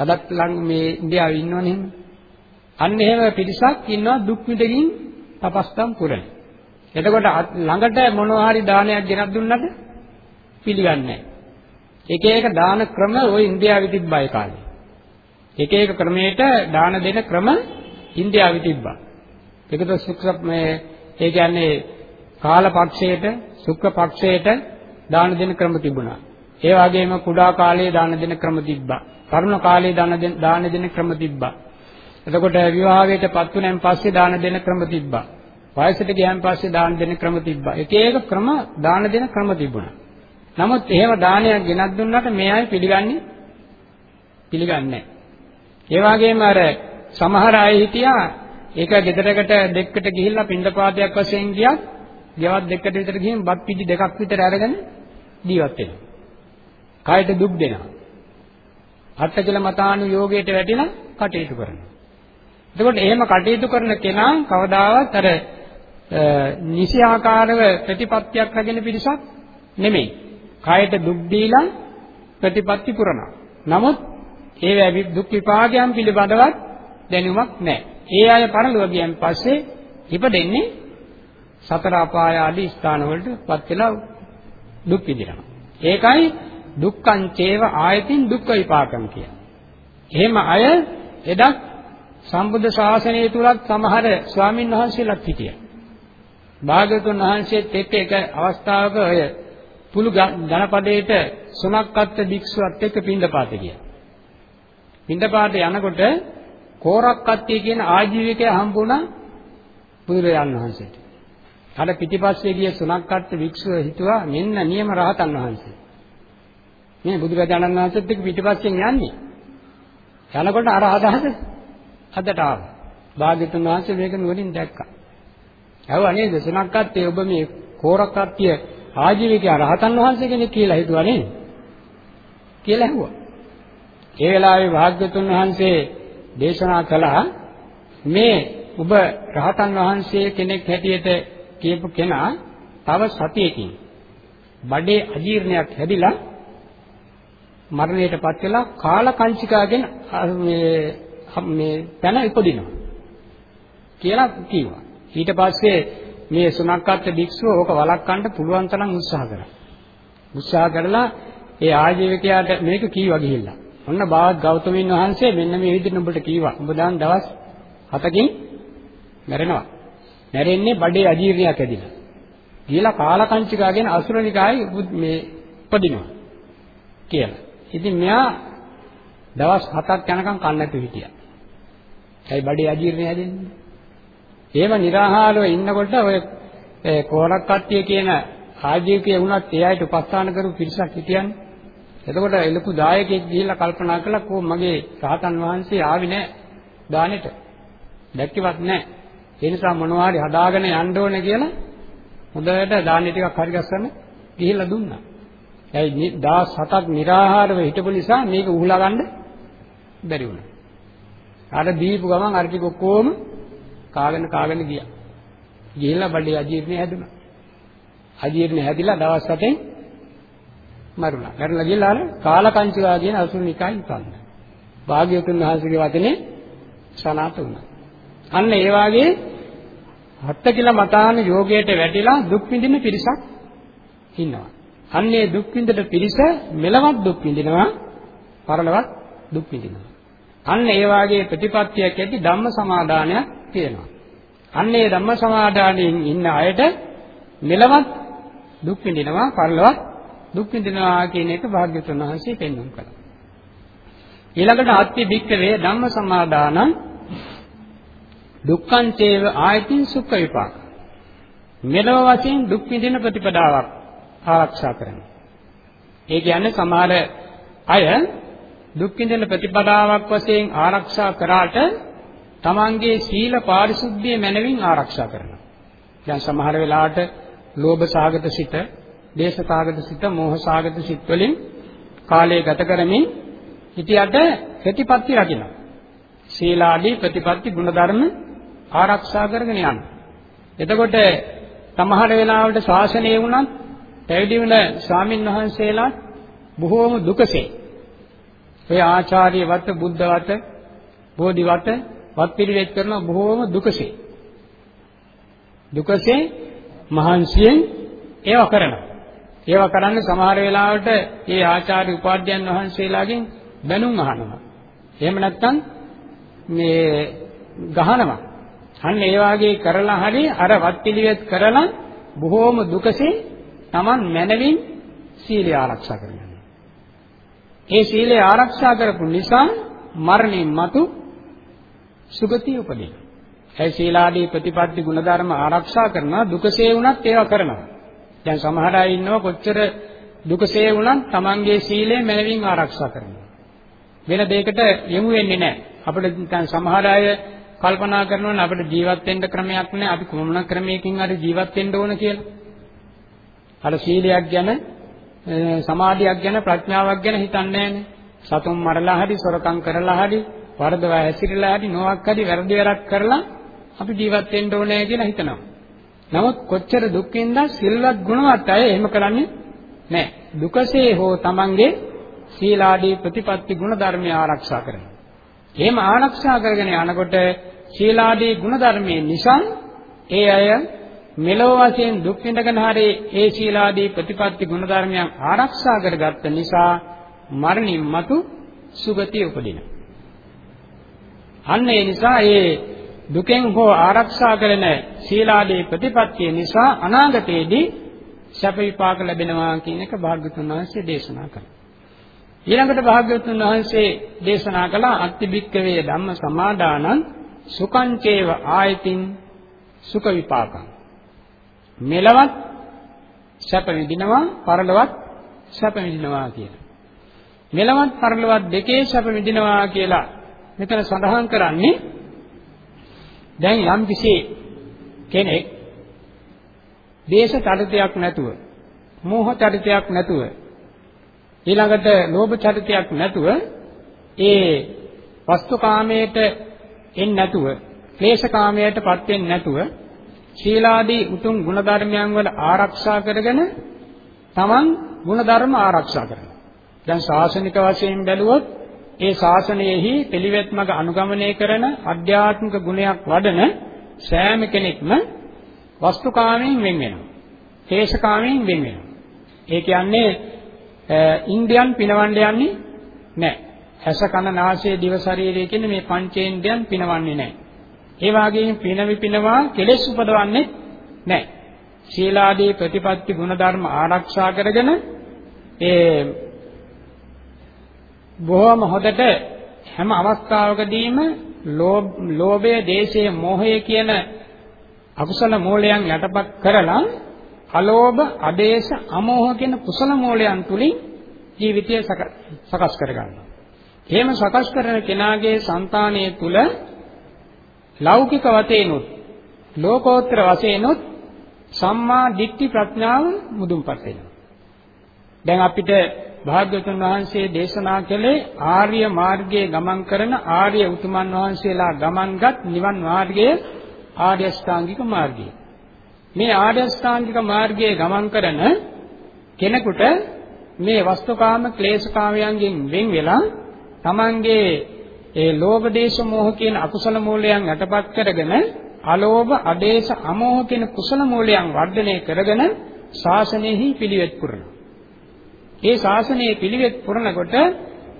අදත් ලං මේ ඉන්දියාවේ ඉන්නවනේ එහෙම. අන්න එහෙම පිරිසක් ඉන්නවා දුක් විඳකින් තපස්තම් පුරන. එතකොට ළඟට මොනවා හරි දානයක් ගෙනත් දුන්නද පිළිගන්නේ නැහැ. එක එක දාන ක්‍රම ওই ඉන්දියාවේ තිබ්බයි කාලේ. එක එක ක්‍රමයකට දාන දෙන ක්‍රම ඉන්දියාවේ තිබ්බා. ඒකද සුක්‍ර මේ ඒ කියන්නේ කාල පක්ෂයට සුක්‍ර පක්ෂයට දාන දෙන ක්‍රම තිබුණා. ඒ වගේම කුඩා කාලයේ දාන දෙන ක්‍රම තිබ්බා. තරුණ කාලයේ දාන දෙන දාන දෙන ක්‍රම තිබ්බා. එතකොට විවාහයට පත් වුණාන් පස්සේ දාන දෙන ක්‍රම තිබ්බා. වයසට ගියන් පස්සේ දාන දෙන ක්‍රම තිබ්බා. එක එක ක්‍රම දාන දෙන ක්‍රම තිබුණා. නමුත් එහෙම දානයක් ගෙනත් දුන්නාට මේ අය පිළිගන්නේ පිළිගන්නේ නැහැ. ඒ වගේම අර සමහර අය හිටියා ඒක ගෙදරකට දෙක්කට ගිහිල්ලා පින්ඩපාතයක් වශයෙන් ගියත් ගෙවත් දෙකට විතර ගිහින් බත් පිටි දෙකක් විතර අරගෙන ජීවත් වෙනවා. කායට දුක් දෙනවා. අට්ඨකල මතානු යෝගයට වැටිලා කටයුතු කරනවා. එතකොට එහෙම කටයුතු කරන කෙනා කවදාවත් අර නිසි ආකාරව ප්‍රතිපත්තියක් රැගෙන පිරිසක් නෙමෙයි. කායට දුක් දීලා ප්‍රතිපත්ති පුරනවා. නමුත් ඒ දුක් විපාකයන් පිළිබඳවත් දැනුමක් නැහැ. ඒ අය පරලොව ගියන් පස්සේ ඉපදෙන්නේ සතර අපාය ආදී ස්ථාන වලටපත් වෙලා දුක් විඳිනවා. ඒකයි දුක්ඛං චේව ආයතින් දුක්ඛ විපාකම් කියන්නේ. එහෙම අය එදා සම්බුද්ධ ශාසනය තුලත් සමහර ස්වාමින් වහන්සේලාත් හිටියා. භාග්‍යවතුන් වහන්සේත් එක්ක එක අවස්ථාවක ඔය පුළු ධනපදයේට සුණක්කත් භික්ෂුවත් එක්ක පින්දපාත ගියා. පින්දපාත යනකොට කෝරක්කත්තිය කියන ආජීවකය හම්බුණා බුදුරජාණන් වහන්සේට. අර පිටිපස්සේ ගිය සුණක්කත් භික්ෂුව හිතුවා මෙන්න නියම රහතන් වහන්සේ. මේ බුදුරජාණන් වහන්සේත් එක්ක පිටිපස්සෙන් යන්නේ. යනකොට අර අදහස අදට ආවා. භාග්‍යතුන් වහන්සේ මේක නුවණින් දැක්කා. ඇහුවා නේද සුණක්කත්තිය ඔබ මේ කෝරක්කත්තිය ආජීවිකයා රහතන් වහන්සේ කෙනෙක් කියලා හිතුවා නේද? කියලා ඇහුවා. ඒ වෙලාවේ භාග්‍යතුන් වහන්සේ දේශනා කළා මේ ඔබ රහතන් වහන්සේ කෙනෙක් හැටියට කියපු කෙනා තව සතියකින් බඩේ අජීර්ණයක් හැදිලා මරණයටපත් වෙලා කාලකංචිකාගෙන් මේ මේ තැන ඉපදිනවා කියලා කිව්වා. ඊට පස්සේ මේ සුණක්කත් භික්ෂුව ඕක වළක්වන්න පුළුවන් තරම් උත්සාහ කරා. උත්සාහ කරලා ඒ ආජීවකයාට මේක කීවා ගිහිල්ලා. ඔන්න බාවත් ගෞතමීන් වහන්සේ මෙන්න මේ විදිහට උඹට කීවා. උඹ දැන් දවස් 7කින් මැරෙනවා. මැරෙන්නේ බඩේ අජීර්ණයක් ඇදිලා. කියලා කාලකංචිකාගෙන අසුරනිකායි මේ උපදිනවා කියලා. ඉතින් මෙයා දවස් 7ක් යනකම් කන්නට හිටියා. ඇයි බඩේ අජීර්ණය හැදෙන්නේ? එහෙම निराහාරව ඉන්නකොට ඔය කෝරක් කට්ටිය කියන ආජීවකයේ වුණත් ඒ අයට උපස්ථාන කරපු පිරිසක් හිටියන්නේ. එතකොට එලකු දායකයෙක් ගිහිල්ලා කල්පනා කළා කො මගේ සාතන් වහන්සේ ආවේ නැහැ දානෙට. දැක්කවත් නැහැ. ඒ නිසා මොනවා හරි හදාගෙන යන්න ඕනේ කියලා හොඳට දානෙ ටිකක් හරි ගස්සන්න ගිහිල්ලා දුන්නා. ඇයි 17ක් निराහාරව හිටපු නිසා මේක උහුලා ගන්න බැරි වුණා. අර දීපු ගමන් අර ටික ඔක්කොම කාගෙන කාගෙන ගියා. ගිහිල්ලා බඩේ අජීර්ණය හැදුනා. අජීර්ණය හැදිලා දවස් 7ෙන් මරුණා. මරුණා ගිහලා අර කාලකංචිකා කියන අසුනිකයි ඉපන්න. භාග්‍යවතුන් වහන්සේගේ වචනේ සනාත වුණා. අන්න ඒ වාගේ හත්ත කියලා මතාන යෝගයට වැටිලා දුක් විඳින පිරිසක් ඉන්නවා. අන්නේ දුක් විඳින පිරිස මෙලවත් දුක් විඳිනවා, පරලවත් දුක් විඳිනවා. අන්න ඒ වාගේ ප්‍රතිපත්තියක් ඇති ධම්ම සමාදානයක් තියෙනවා. අන්නේ ධම්ම සමාදානයෙන් ඉන්න අයට මෙලවත් දුක් විඳිනවා, පරලොවත් දුක් විඳිනවා කියන එක භාග්‍යතුන් වහන්සේ පෙන්වුම් කළා. ඊළඟට අත්ති භික්කවේ ධම්ම සමාදානං දුක්ඛං චේව ආයතින් සුඛ විපාක. මෙලව වශයෙන් දුක් විඳින ප්‍රතිපදාවක් ආරක්ෂා කරනවා. ඒ කියන්නේ සමහර අය දුක් විඳින ප්‍රතිපදාවක් වශයෙන් ආරක්ෂා කරාට තමන්ගේ සීල පාරිශුද්ධිය මනවින් ආරක්ෂා කරනවා. දැන් සමහර වෙලාවට ලෝභ සාගත සිත, දේශ සාගත සිත, මෝහ සාගත සිත් වලින් කාලය ගත කරමින් හිටියට ප්‍රතිපත්ති රකින්න. සීලාදී ප්‍රතිපත්ති ගුණධර්ම ආරක්ෂා කරගෙන යන්න. එතකොට සමහර වෙලාවට ශාසනය වුණත් පැවිදි වෙන ස්වාමින් වහන්සේලා බොහෝම දුකසේ. ඔය ආචාර්ය වත බුද්ධ වත බෝධි වත වත් පිළිවෙත් කරන බොහෝම දුකසේ. දුකසේ මහන්සියෙන් ඒව කරනවා. ඒව කරන්නේ සමහර වෙලාවට ඒ ආචාර්ය උපාධ්‍යයන් වහන්සේලාගෙන් බැනුම් අහනවා. එහෙම නැත්නම් මේ ගහනවා. අන්න ඒ වාගේ කරලා හරි අර වත් පිළිවෙත් කරලා බොහෝම දුකසේ Taman මනවින් සීලය ආරක්ෂා කරගන්නවා ඒ සීලය ආරක්ෂා කරපු නිසා මරණින් මතු සුගතිය උපදින. ඒ සීලාදී ප්‍රතිපatti ගුණධර්ම ආරක්ෂා කරනවා දුකසේ වුණත් ඒවා කරනවා. දැන් සමහර අය ඉන්නව කොච්චර දුකසේ වුණත් Tamanගේ සීලය මනවින් ආරක්ෂා කරනවා. වෙන දෙයකට යොමු වෙන්නේ නැහැ. අපිට දැන් සමහර අය කල්පනා කරනවා නම් අපිට ජීවත් වෙන්න ක්‍රමයක් නැහැ. අපි කොමුණ ක්‍රමයකින් හරි ජීවත් වෙන්න ඕන කියලා. අර සීලයක් ගැන සමාධියක් ගැන ප්‍රඥාවක් ගැන හිතන්නේ නැහැනේ. සතුන් මරලා හරි සොරකම් කරලා හරි වරදව හැසිරලා හරි නොවක් හරි වැරදි වැරක් කරලා අපි ජීවත් වෙන්න ඕනේ කියලා හිතනවා. නමුත් කොච්චර දුක් විඳලා සිල්වත් ගුණවත් අය එහෙම කරන්නේ නැහැ. දුකසේ හෝ තමන්ගේ සීලාදී ප්‍රතිපත්ති ගුණ ධර්මය ආරක්ෂා කරනවා. එහෙම ආරක්ෂා කරගෙන යනකොට සීලාදී ගුණ ධර්මයේ නිසා ඒ අය මෙලොව වශයෙන් දුක් විඳගෙන හරි ඒ සීලාදී ප්‍රතිපත්ති ගුණ ධර්මයන් ආරක්ෂා කරගත්ත නිසා මරණින් මතු සුගතිය උපදිනවා. අන්න ඒ නිසා ඒ දුකෙන් හෝ ආරක්ෂා කරන සීලාදී ප්‍රතිපත්තිය නිසා අනාගතයේදී සැප විපාක ලැබෙනවා කියන එක භාග්‍යතුන් වහන්සේ දේශනා කළා. ඊළඟට භාග්‍යවතුන් වහන්සේ දේශනා කළ අත්තිබික්කවේ ධම්ම සමාදානං සුකංචේව ආයතින් සුඛ විපාකං මෙලවත් සැප විඳිනවා පරලොවත් සැප විඳිනවා කියලා. මෙලවත් පරලොවත් දෙකේ සැප විඳිනවා කියලා මෙතන සඳහන් කරන්නේ දැන් යම් කිසි කෙනෙක් දේශ චරිතයක් නැතුව මෝහ චරිතයක් නැතුව ඊළඟට ලෝභ චරිතයක් නැතුව ඒ වස්තුකාමයට එන්නේ නැතුව ක්ලේශකාමයටපත් වෙන්නේ නැතුව ශීලාදී උතුම් ගුණධර්මයන් වල ආරක්ෂා කරගෙන Taman ගුණධර්ම ආරක්ෂා කරනවා. දැන් ශාසනික වශයෙන් බැලුවොත් ඒ ශාසනයෙහි පිළිවෙත් මඟ අනුගමනය කරන අධ්‍යාත්මික ගුණයක් වඩන සෑම කෙනෙක්ම වස්තුකාමයෙන් වෙන් වෙනවා. ක්ලේශකාමයෙන් වෙන් වෙනවා. ඒ කියන්නේ ඉන්ද්‍රියන් පිනවන්න යන්නේ නැහැ. ඇස කන නාසය දිව ශරීරය කියන මේ පංචේන්ද්‍රයන් පිනවන්නේ නැහැ. ඒ වගේම පිනවි පිනවා කෙලෙස් උපදවන්නේ නැහැ. ශීලාදී ප්‍රතිපත්ති ගුණධර්ම ආරක්ෂා කරගෙන ඒ බොහොම හොදට හැම අවස්ථාවකදීම ලෝභය, දේශය, මෝහය කියන අකුසල මූලයන් යටපත් කරලා අලෝභ, අදේශ, අමෝහ කියන කුසල මූලයන් තුලින් ජීවිතය සකස් කරගන්නවා. එහෙම සකස් කරන කෙනාගේ సంతානය තුල ලෞකික වශයෙන්ුත් ලෝකෝත්තර වශයෙන්ුත් සම්මා දිට්ඨි ප්‍රඥාව මුදුන්පත් වෙනවා. දැන් අපිට භාග්‍යවතුන් වහන්සේ දේශනා කළේ ආර්ය මාර්ගයේ ගමන් කරන ආර්ය උතුමන් වහන්සේලා ගමන්ගත් නිවන් මාර්ගය ආර්ය ශ්‍රාංගික මාර්ගය. මේ ආර්ය ශ්‍රාංගික මාර්ගයේ ගමන් කරන කෙනෙකුට මේ වස්තුකාම ක්ලේශකාමයන්ගෙන් වෙන් වෙලා තමන්ගේ ඒ ලෝභ දේශ මොහ කියන අකුසල මූලයන් යටපත් කරගෙන අලෝභ අදේශ අමෝහ කියන කුසල මූලයන් වර්ධනය කරගෙන ශාසනයෙහි පිළිවෙත් පුරනවා. ඒ ශාසනයේ පිළිවෙත් පුරනකොට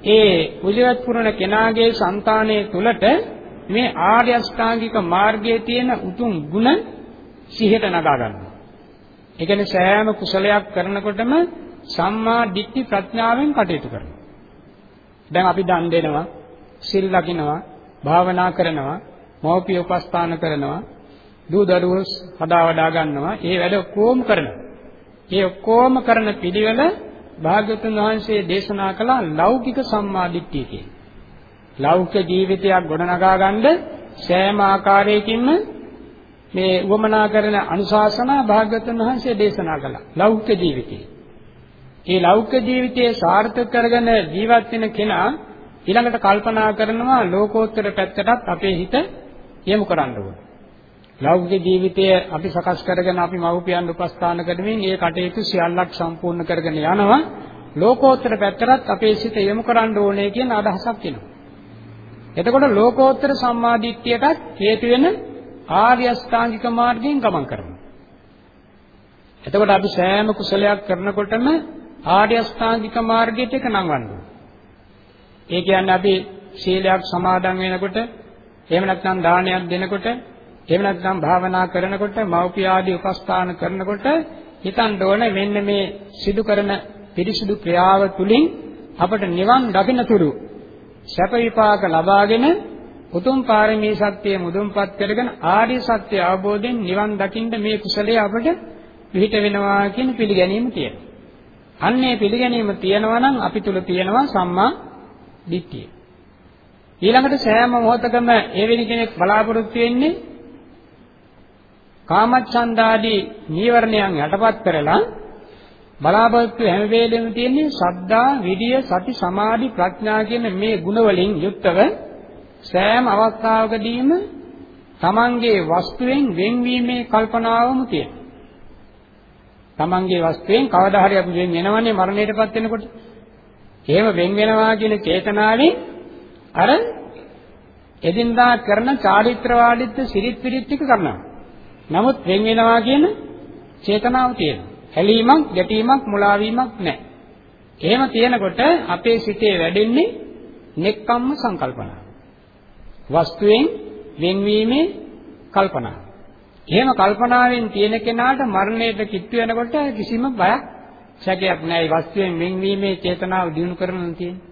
ඒ පිළිවෙත් පුරන කෙනාගේ సంతානයේ තුලට මේ ආර්ය අෂ්ටාංගික මාර්ගයේ තියෙන උතුම් ගුණ සිහියට නගා ගන්නවා. ඒ කියන්නේ සෑම කුසලයක් කරනකොටම සම්මා දිට්ඨි ප්‍රඥාවෙන් කටයුතු කරනවා. දැන් අපි දන් දෙනවා, සිල් ලකිනවා, භාවනා කරනවා, මෞපිය උපස්ථාන කරනවා, දූ දරුවෝ හදා වඩා ගන්නවා. මේ වැඩ ඔක්කොම කරනවා. මේ ඔක්කොම කරන පිළිවෙල භාග්‍යවතුන් වහන්සේ දේශනා කළ ලෞකික සම්මා දිට්ඨිය කියන්නේ. ලෞකික ජීවිතයක් ගොඩනගා ගන්න සෑම ආකාරයකින්ම මේ උවමනා කරන අනුශාසනා භාග්‍යවතුන් වහන්සේ දේශනා කළා. ලෞකික ජීවිතේ. මේ ලෞකික ජීවිතයේ සාර්ථක කරගෙන ජීවත් වෙන කෙනා ඊළඟට කල්පනා කරනවා ලෝකෝත්තර පැත්තටත් අපේ හිත යොමු කරන්න ඕන. ලෞකික ජීවිතය අපි සකස් කරගෙන අපි මව්පියන් උපස්ථාන කරමින් ඒ කටයුතු සියල්ලක් සම්පූර්ණ කරගෙන යනවා. ලෝකෝත්තර පැත්තටත් අපේ සිත යොමු කරන්න ඕනේ කියන අදහසක් එනවා. එතකොට ලෝකෝත්තර සම්මාදිට්ඨියටත් හේතු වෙන ආර්ය අෂ්ටාංගික මාර්ගයෙන් ගමන් කරනවා. එතකොට අපි සෑම කුසලයක් කරනකොටම ආර්ය අෂ්ටාංගික මාර්ගයට එක නංවන්න ඒ කියන්නේ අපි සීලයක් සමාදන් වෙනකොට එහෙම නැත්නම් දානයක් දෙනකොට එහෙම නැත්නම් භාවනා කරනකොට මෞපිය ආදී උපස්ථාන කරනකොට හිතන්න ඕන මෙන්න මේ සිදු කරන පිරිසුදු ක්‍රියාව තුලින් අපට නිවන් දකින්න තුරු සැප විපාක ලබාගෙන උතුම් පාරමී සත්‍යය මුදුන්පත් කරගෙන ආර්ය සත්‍ය අවබෝධයෙන් නිවන් දකින්න මේ කුසලයේ අපට පිහිට වෙනවා කියන පිළිගැනීම තියෙනවා. අන්නේ පිළිගැනීම තියෙනවා නම් අපි තුල තියෙනවා සම්මා දිට්ඨිය. ඊළඟට සෑම මොහොතකම එවැනි කෙනෙක් බලාපොරොත්තු වෙන්නේ කාමච්ඡන්දාදී නීවරණයන් යටපත් කරලා බලාපොරොත්තු හැම වෙලෙම තියෙන්නේ සද්ධා, විරිය, සති, සමාධි, ප්‍රඥා කියන මේ ගුණ වලින් යුක්තව සෑම අවස්ථාවකදීම තමන්ගේ වස්තුවෙන් වෙන්වීමේ කල්පනාවම තියෙනවා. තමන්ගේ වස්තුවෙන් කවදා හරි අපි වෙන් වෙනවනේ මරණයටපත් වෙනකොට. එහෙම වෙන් වෙනවා කියන චේතනාවෙන් අර එදින්දා කරන චාරිත්‍ර වාදිත්‍ය සිරිත් පිරිත් ටික කරනවා. නමුත් වෙන් වෙනවා කියන චේතනාව තියෙනවා. ඇලීමක්, ගැටීමක්, මුලාවීමක් නැහැ. එහෙම තියෙනකොට අපේ සිතේ වැඩෙන්නේ නෙක්කම්ම සංකල්පනා. වස්තුවෙන් වෙන්වීමේ කල්පනා. එහෙම කල්පනාවෙන් තියෙන කෙනාට මරණයට කිට්ටු වෙනකොට කිසිම බයක් සැකයක් නැහැ. ඒ වස්තුවෙන් වෙන්වීමේ චේතනාව දිනු කරනවා තියෙන්නේ.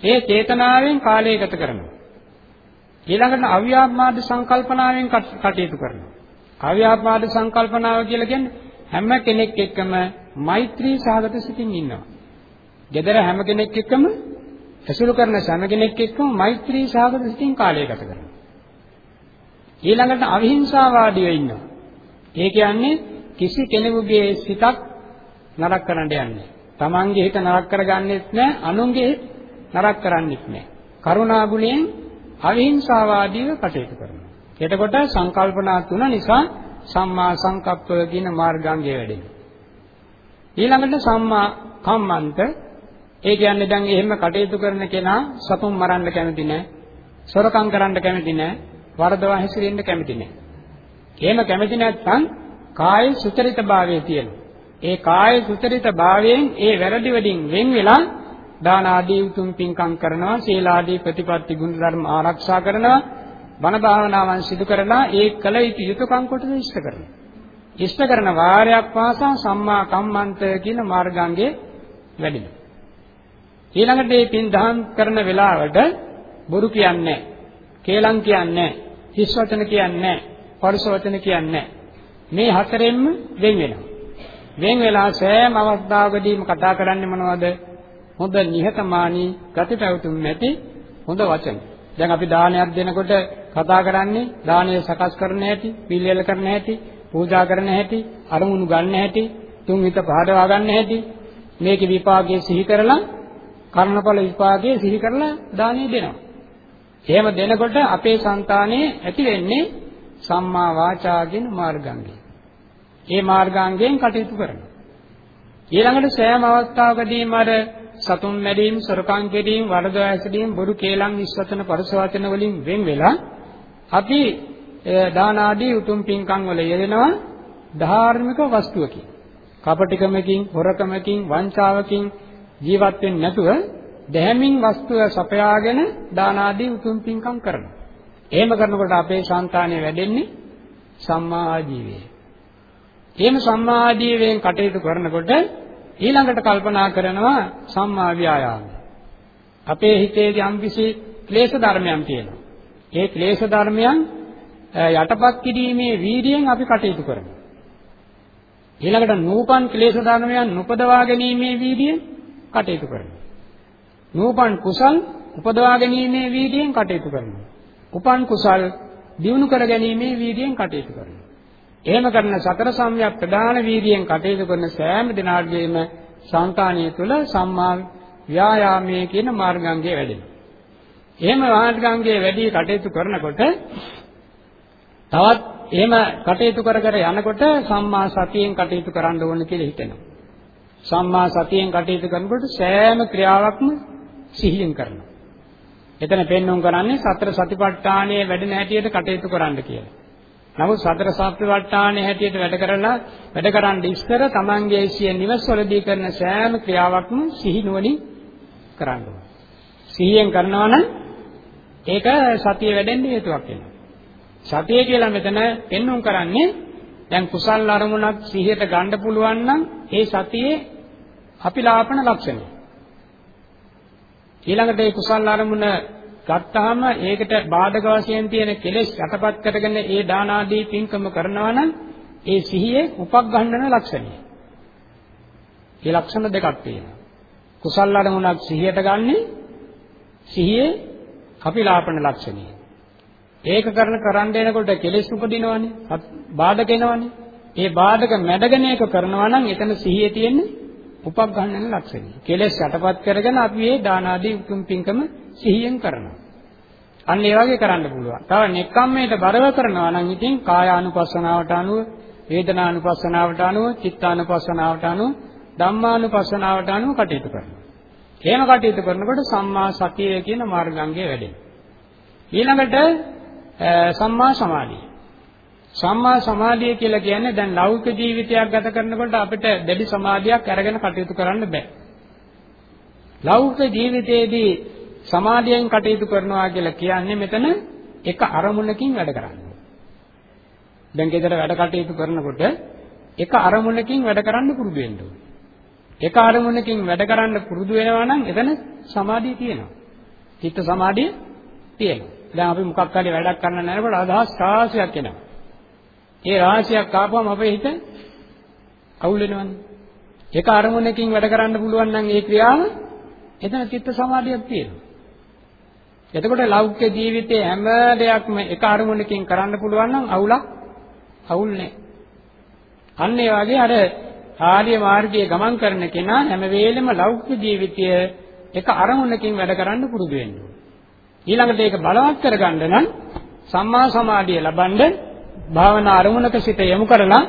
ඒ චේතනාවෙන් කාලය ගත කරනවා. ඊළඟට අව්‍යාපාද සංකල්පනාවෙන් කටයුතු කරනවා. අව්‍යාපාද සංකල්පනාව කියලා කියන්නේ හැම කෙනෙක් එක්කම මෛත්‍රී සාගත සිතින් ඉන්නවා. gedara හැම කෙනෙක් එක්කම ඇසුරු කරන හැම කෙනෙක් එක්කම මෛත්‍රී සාගත සිතින් කාලය ගත කරනවා. ඊළඟට අවිහිංසාවාදීව ඉන්නවා. ඒ කියන්නේ කිසි කෙනෙකුගේ සිතක් නරක කරන්න යන්නේ. තමන්ගේ හිත නරක කරගන්නෙත් නැහැ, අනුන්ගේ හිත නරක කරන්නෙත් නැහැ. කරුණා ගුණයෙන් අවිහිංසාවාදීව කටයුතු කරනවා. එතකොට සංකල්පනා තුන නිසා සම්මා සංකප්ප කියන මාර්ගාංගය වැඩෙනවා. ඊළඟට සම්මා කම්මන්ත ඒ කියන්නේ දැන් එහෙම කටයුතු කරන කෙනා සතුන් මරන්න කැමති නැහැ. සොරකම් කරන්න කැමති නැහැ. වරදවා හැසිරෙන්න කැමති නැහැ. එහෙම කැමති නැත්නම් කාය සුචරිතභාවයේ තියෙනවා. ඒ කාය සුචරිතභාවයෙන් ඒ වැරදි වලින් වෙන් වෙලා දාන ආදී උතුම් පින්කම් කරනවා, සීල ආදී ප්‍රතිපත්ති ගුණ ධර්ම ආරක්ෂා කරනවා, බණ භාවනාවන් සිදු කරලා ඒ කල යුතු යුතුයකම් කොටස ඉෂ්ට කරනවා. ඉෂ්ට කරන වාරයක් පාසා සම්මා කම්මන්ත කියන මාර්ගාංගේ වැඩිනවා. ඊළඟට මේ පින් දහම් කරන වෙලාවට බොරු කියන්නේ කේලම් කියන්නේ හිස් වචන කියන්නේ පරුස වචන කියන්නේ මේ හතරෙන්ම වෙන් වෙනවා. වෙන් වෙලා සෑම අවස්ථාවකදීම කතා කරන්නේ මොනවද? හොඳ නිහතමානී ගති පැවතුම් නැති හොඳ වචන. දැන් අපි දානයක් දෙනකොට කතා කරන්නේ දානය සකස් කරන හැටි, පිළියෙල කරන හැටි, පූජා කරන හැටි, අරමුණු ගන්න හැටි, තුන් හිත පහදවා ගන්න හැටි, මේකේ විපාකයේ සිහි කරලා කර්ණඵල විපාකයේ සිහි කරලා දානය දෙනවා. එහෙම දෙනකොට අපේ సంతානයේ ඇති වෙන්නේ සම්මා වාචා කියන මාර්ගාංගය. මේ මාර්ගාංගයෙන් කටයුතු කරනවා. ඊළඟට සෑම අවස්ථාවකදීම අර සතුන් මැරීම, සොරකම් කිරීම, වරද ඇසීම, බොරු කේලම් විශ්වතන පරිසවචන වලින් වෙන් වෙලා අපි දාන ආදී උතුම් පින්කම් වල යෙදෙනවා ධාර්මික වස්තුවකින්. කපටිකමකින්, හොරකමකින්, වංචාවකින් ජීවත් වෙන්නේ නැතුව දැහැමින් වස්තුව සපයාගෙන දාන ආදී උතුම් පින්කම් කරනවා. එහෙම කරනකොට අපේ సంతානය වැඩෙන්නේ සම්මා ආජීවය. එහෙම සම්මා ආජීවයෙන් කටයුතු කරනකොට ඊළඟට කල්පනා කරනවා සම්මා ව්‍යායාමය. අපේ හිතේ යම්කිසි ක්ලේශ ධර්මයන් තියෙනවා. ඒ ක්ලේශ ධර්මයන් යටපත් කිරීමේ වීර්යයෙන් අපි කටයුතු කරනවා. ඊළඟට නූපන් ක්ලේශ ධර්මයන් නොපදවා ගැනීමේ වීර්යයෙන් කටයුතු කරනවා. නූපන් කුසල් උපදවා ගැනීමේ වීර්යයෙන් කටයුතු කරනවා. උපන් කුසල් දියුණු කර ගැනීමේ වීර්යයෙන් කටයුතු කරනවා. එහෙම කරන සතර සම්‍යක් ප්‍රධාන වීර්යයෙන් කටයුතු කරන සෑම දිනාගේම සංකාණිය තුළ සම්මා ව්‍යායාමයේ කියන මාර්ගාංගය වැඩෙනවා. එහෙම මාර්ගාංගයේ වැඩි කටයුතු කරනකොට තවත් එහෙම කටයුතු කර කර යනකොට සම්මා සතියෙන් කටයුතු කරන්න ඕන කියලා හිතෙනවා. සම්මා සතියෙන් කටයුතු කරනකොට සෑම ක්‍රියාවක්ම සිහියෙන් කරනවා. එතන පෙන්වුම් කරන්නේ සතර සතිපට්ඨානයේ වැඩෙන හැටියට කටයුතු කරන්න කියලා. නමුත් සතර සතිපට්ඨානයේ හැටියට වැඩ කරලා වැඩ කරන් ඉස්සර තමන්ගේ සිය නිවස්වලදී කරන සෑම ක්‍රියාවක්ම සිහි නුවණින් කරන්න ඕනේ. සිහියෙන් කරනවා නම් ඒක සතිය වැඩෙන්න හේතුවක් වෙනවා. සතිය කියලා මෙතන පෙන්වුම් කරන්නේ දැන් කුසල් අරමුණක් සිහියට ගන්න පුළුවන් නම් ඒ සතියේ අපිලාපන ලක්ෂණය. ඊළඟට ඒ කුසල් අරමුණ ගත්තාම ඒකට බාධක වශයෙන් තියෙන කෙලෙස් යටපත් කරගෙන ඒ දාන ආදී පින්කම කරනවා නම් ඒ සිහියේ උපග්ගහණන ලක්ෂණය. මේ ලක්ෂණ දෙකක් තියෙනවා. කුසල් අරමුණක් සිහියට ගන්නේ සිහියේ කපිලාපන ලක්ෂණය. ඒක කරන කරන්න එනකොට කෙලෙස් උපදිනවනේ. බාධක එනවනේ. ඒ බාධක මැඩගෙන ඒක කරනවා නම් එතන සිහියේ තියෙන්නේ උපග්‍රහණ ලක්ෂණය. කෙලෙස් යටපත් කරගෙන අපි මේ දාන ආදී උතුම් පින්කම සිහියෙන් කරනවා. අන්න ඒ වගේ කරන්න පුළුවන්. තව නෙක්ඛම්මයට බරව කරනවා නම් ඉතින් කායානුපස්සනාවට අනුව, වේදනානුපස්සනාවට අනුව, චිත්තානුපස්සනාවට අනුව, ධම්මානුපස්සනාවට අනුව කටයුතු කරනවා. එහෙම කටයුතු කරනකොට සම්මා සතිය කියන මාර්ගාංගය වැඩෙනවා. ඊළඟට සම්මා සමාධිය. සම්මා සමාධිය කියලා කියන්නේ දැන් ලෞකික ජීවිතයක් ගත කරනකොට අපිට දැඩි සමාධියක් අරගෙන කටයුතු කරන්න බෑ. ලෞකික ජීවිතයේදී සමාධියෙන් කටයුතු කරනවා කියලා කියන්නේ මෙතන එක අරමුණකින් වැඩ කරන්නේ. දැන් ගෙදර වැඩ කටයුතු කරනකොට එක අරමුණකින් වැඩ කරන්න පුරුදු වෙන්න ඕනේ. එක අරමුණකින් වැඩ කරන්න පුරුදු වෙනවා නම් එතන සමාධිය තියෙනවා. චිත්ත සමාධිය තියෙනවා. දැන් අපි මොකක් හරි වැඩක් කරන්න යනකොට අදහස් රාශියක් එනවා. ඒ රාශියක් ආපුවම අපේ හිත අවුල් වෙනවනේ. එක අරමුණකින් වැඩ කරන්න පුළුවන් නම් ඒ ක්‍රියාව එතන චිත්ත සමාධියක් තියෙනවා. එතකොට ලෞකික ජීවිතයේ හැම දෙයක්ම එක අරමුණකින් කරන්න පුළුවන් නම් අවුලක් අවුල් නැහැ. අන්න ඒ වගේ අර ආර්ය මාර්ගයේ ගමන් කරන කෙනා හැම වෙලෙම ලෞකික ජීවිතය එක අරමුණකින් වැඩ කරන්න පුරුදු වෙන්න ඊළඟට ඒක බලවත් කරගන්න නම් සම්මා සමාධිය ලබන්න භාවනා අරමුණක සිත යොමු කරලා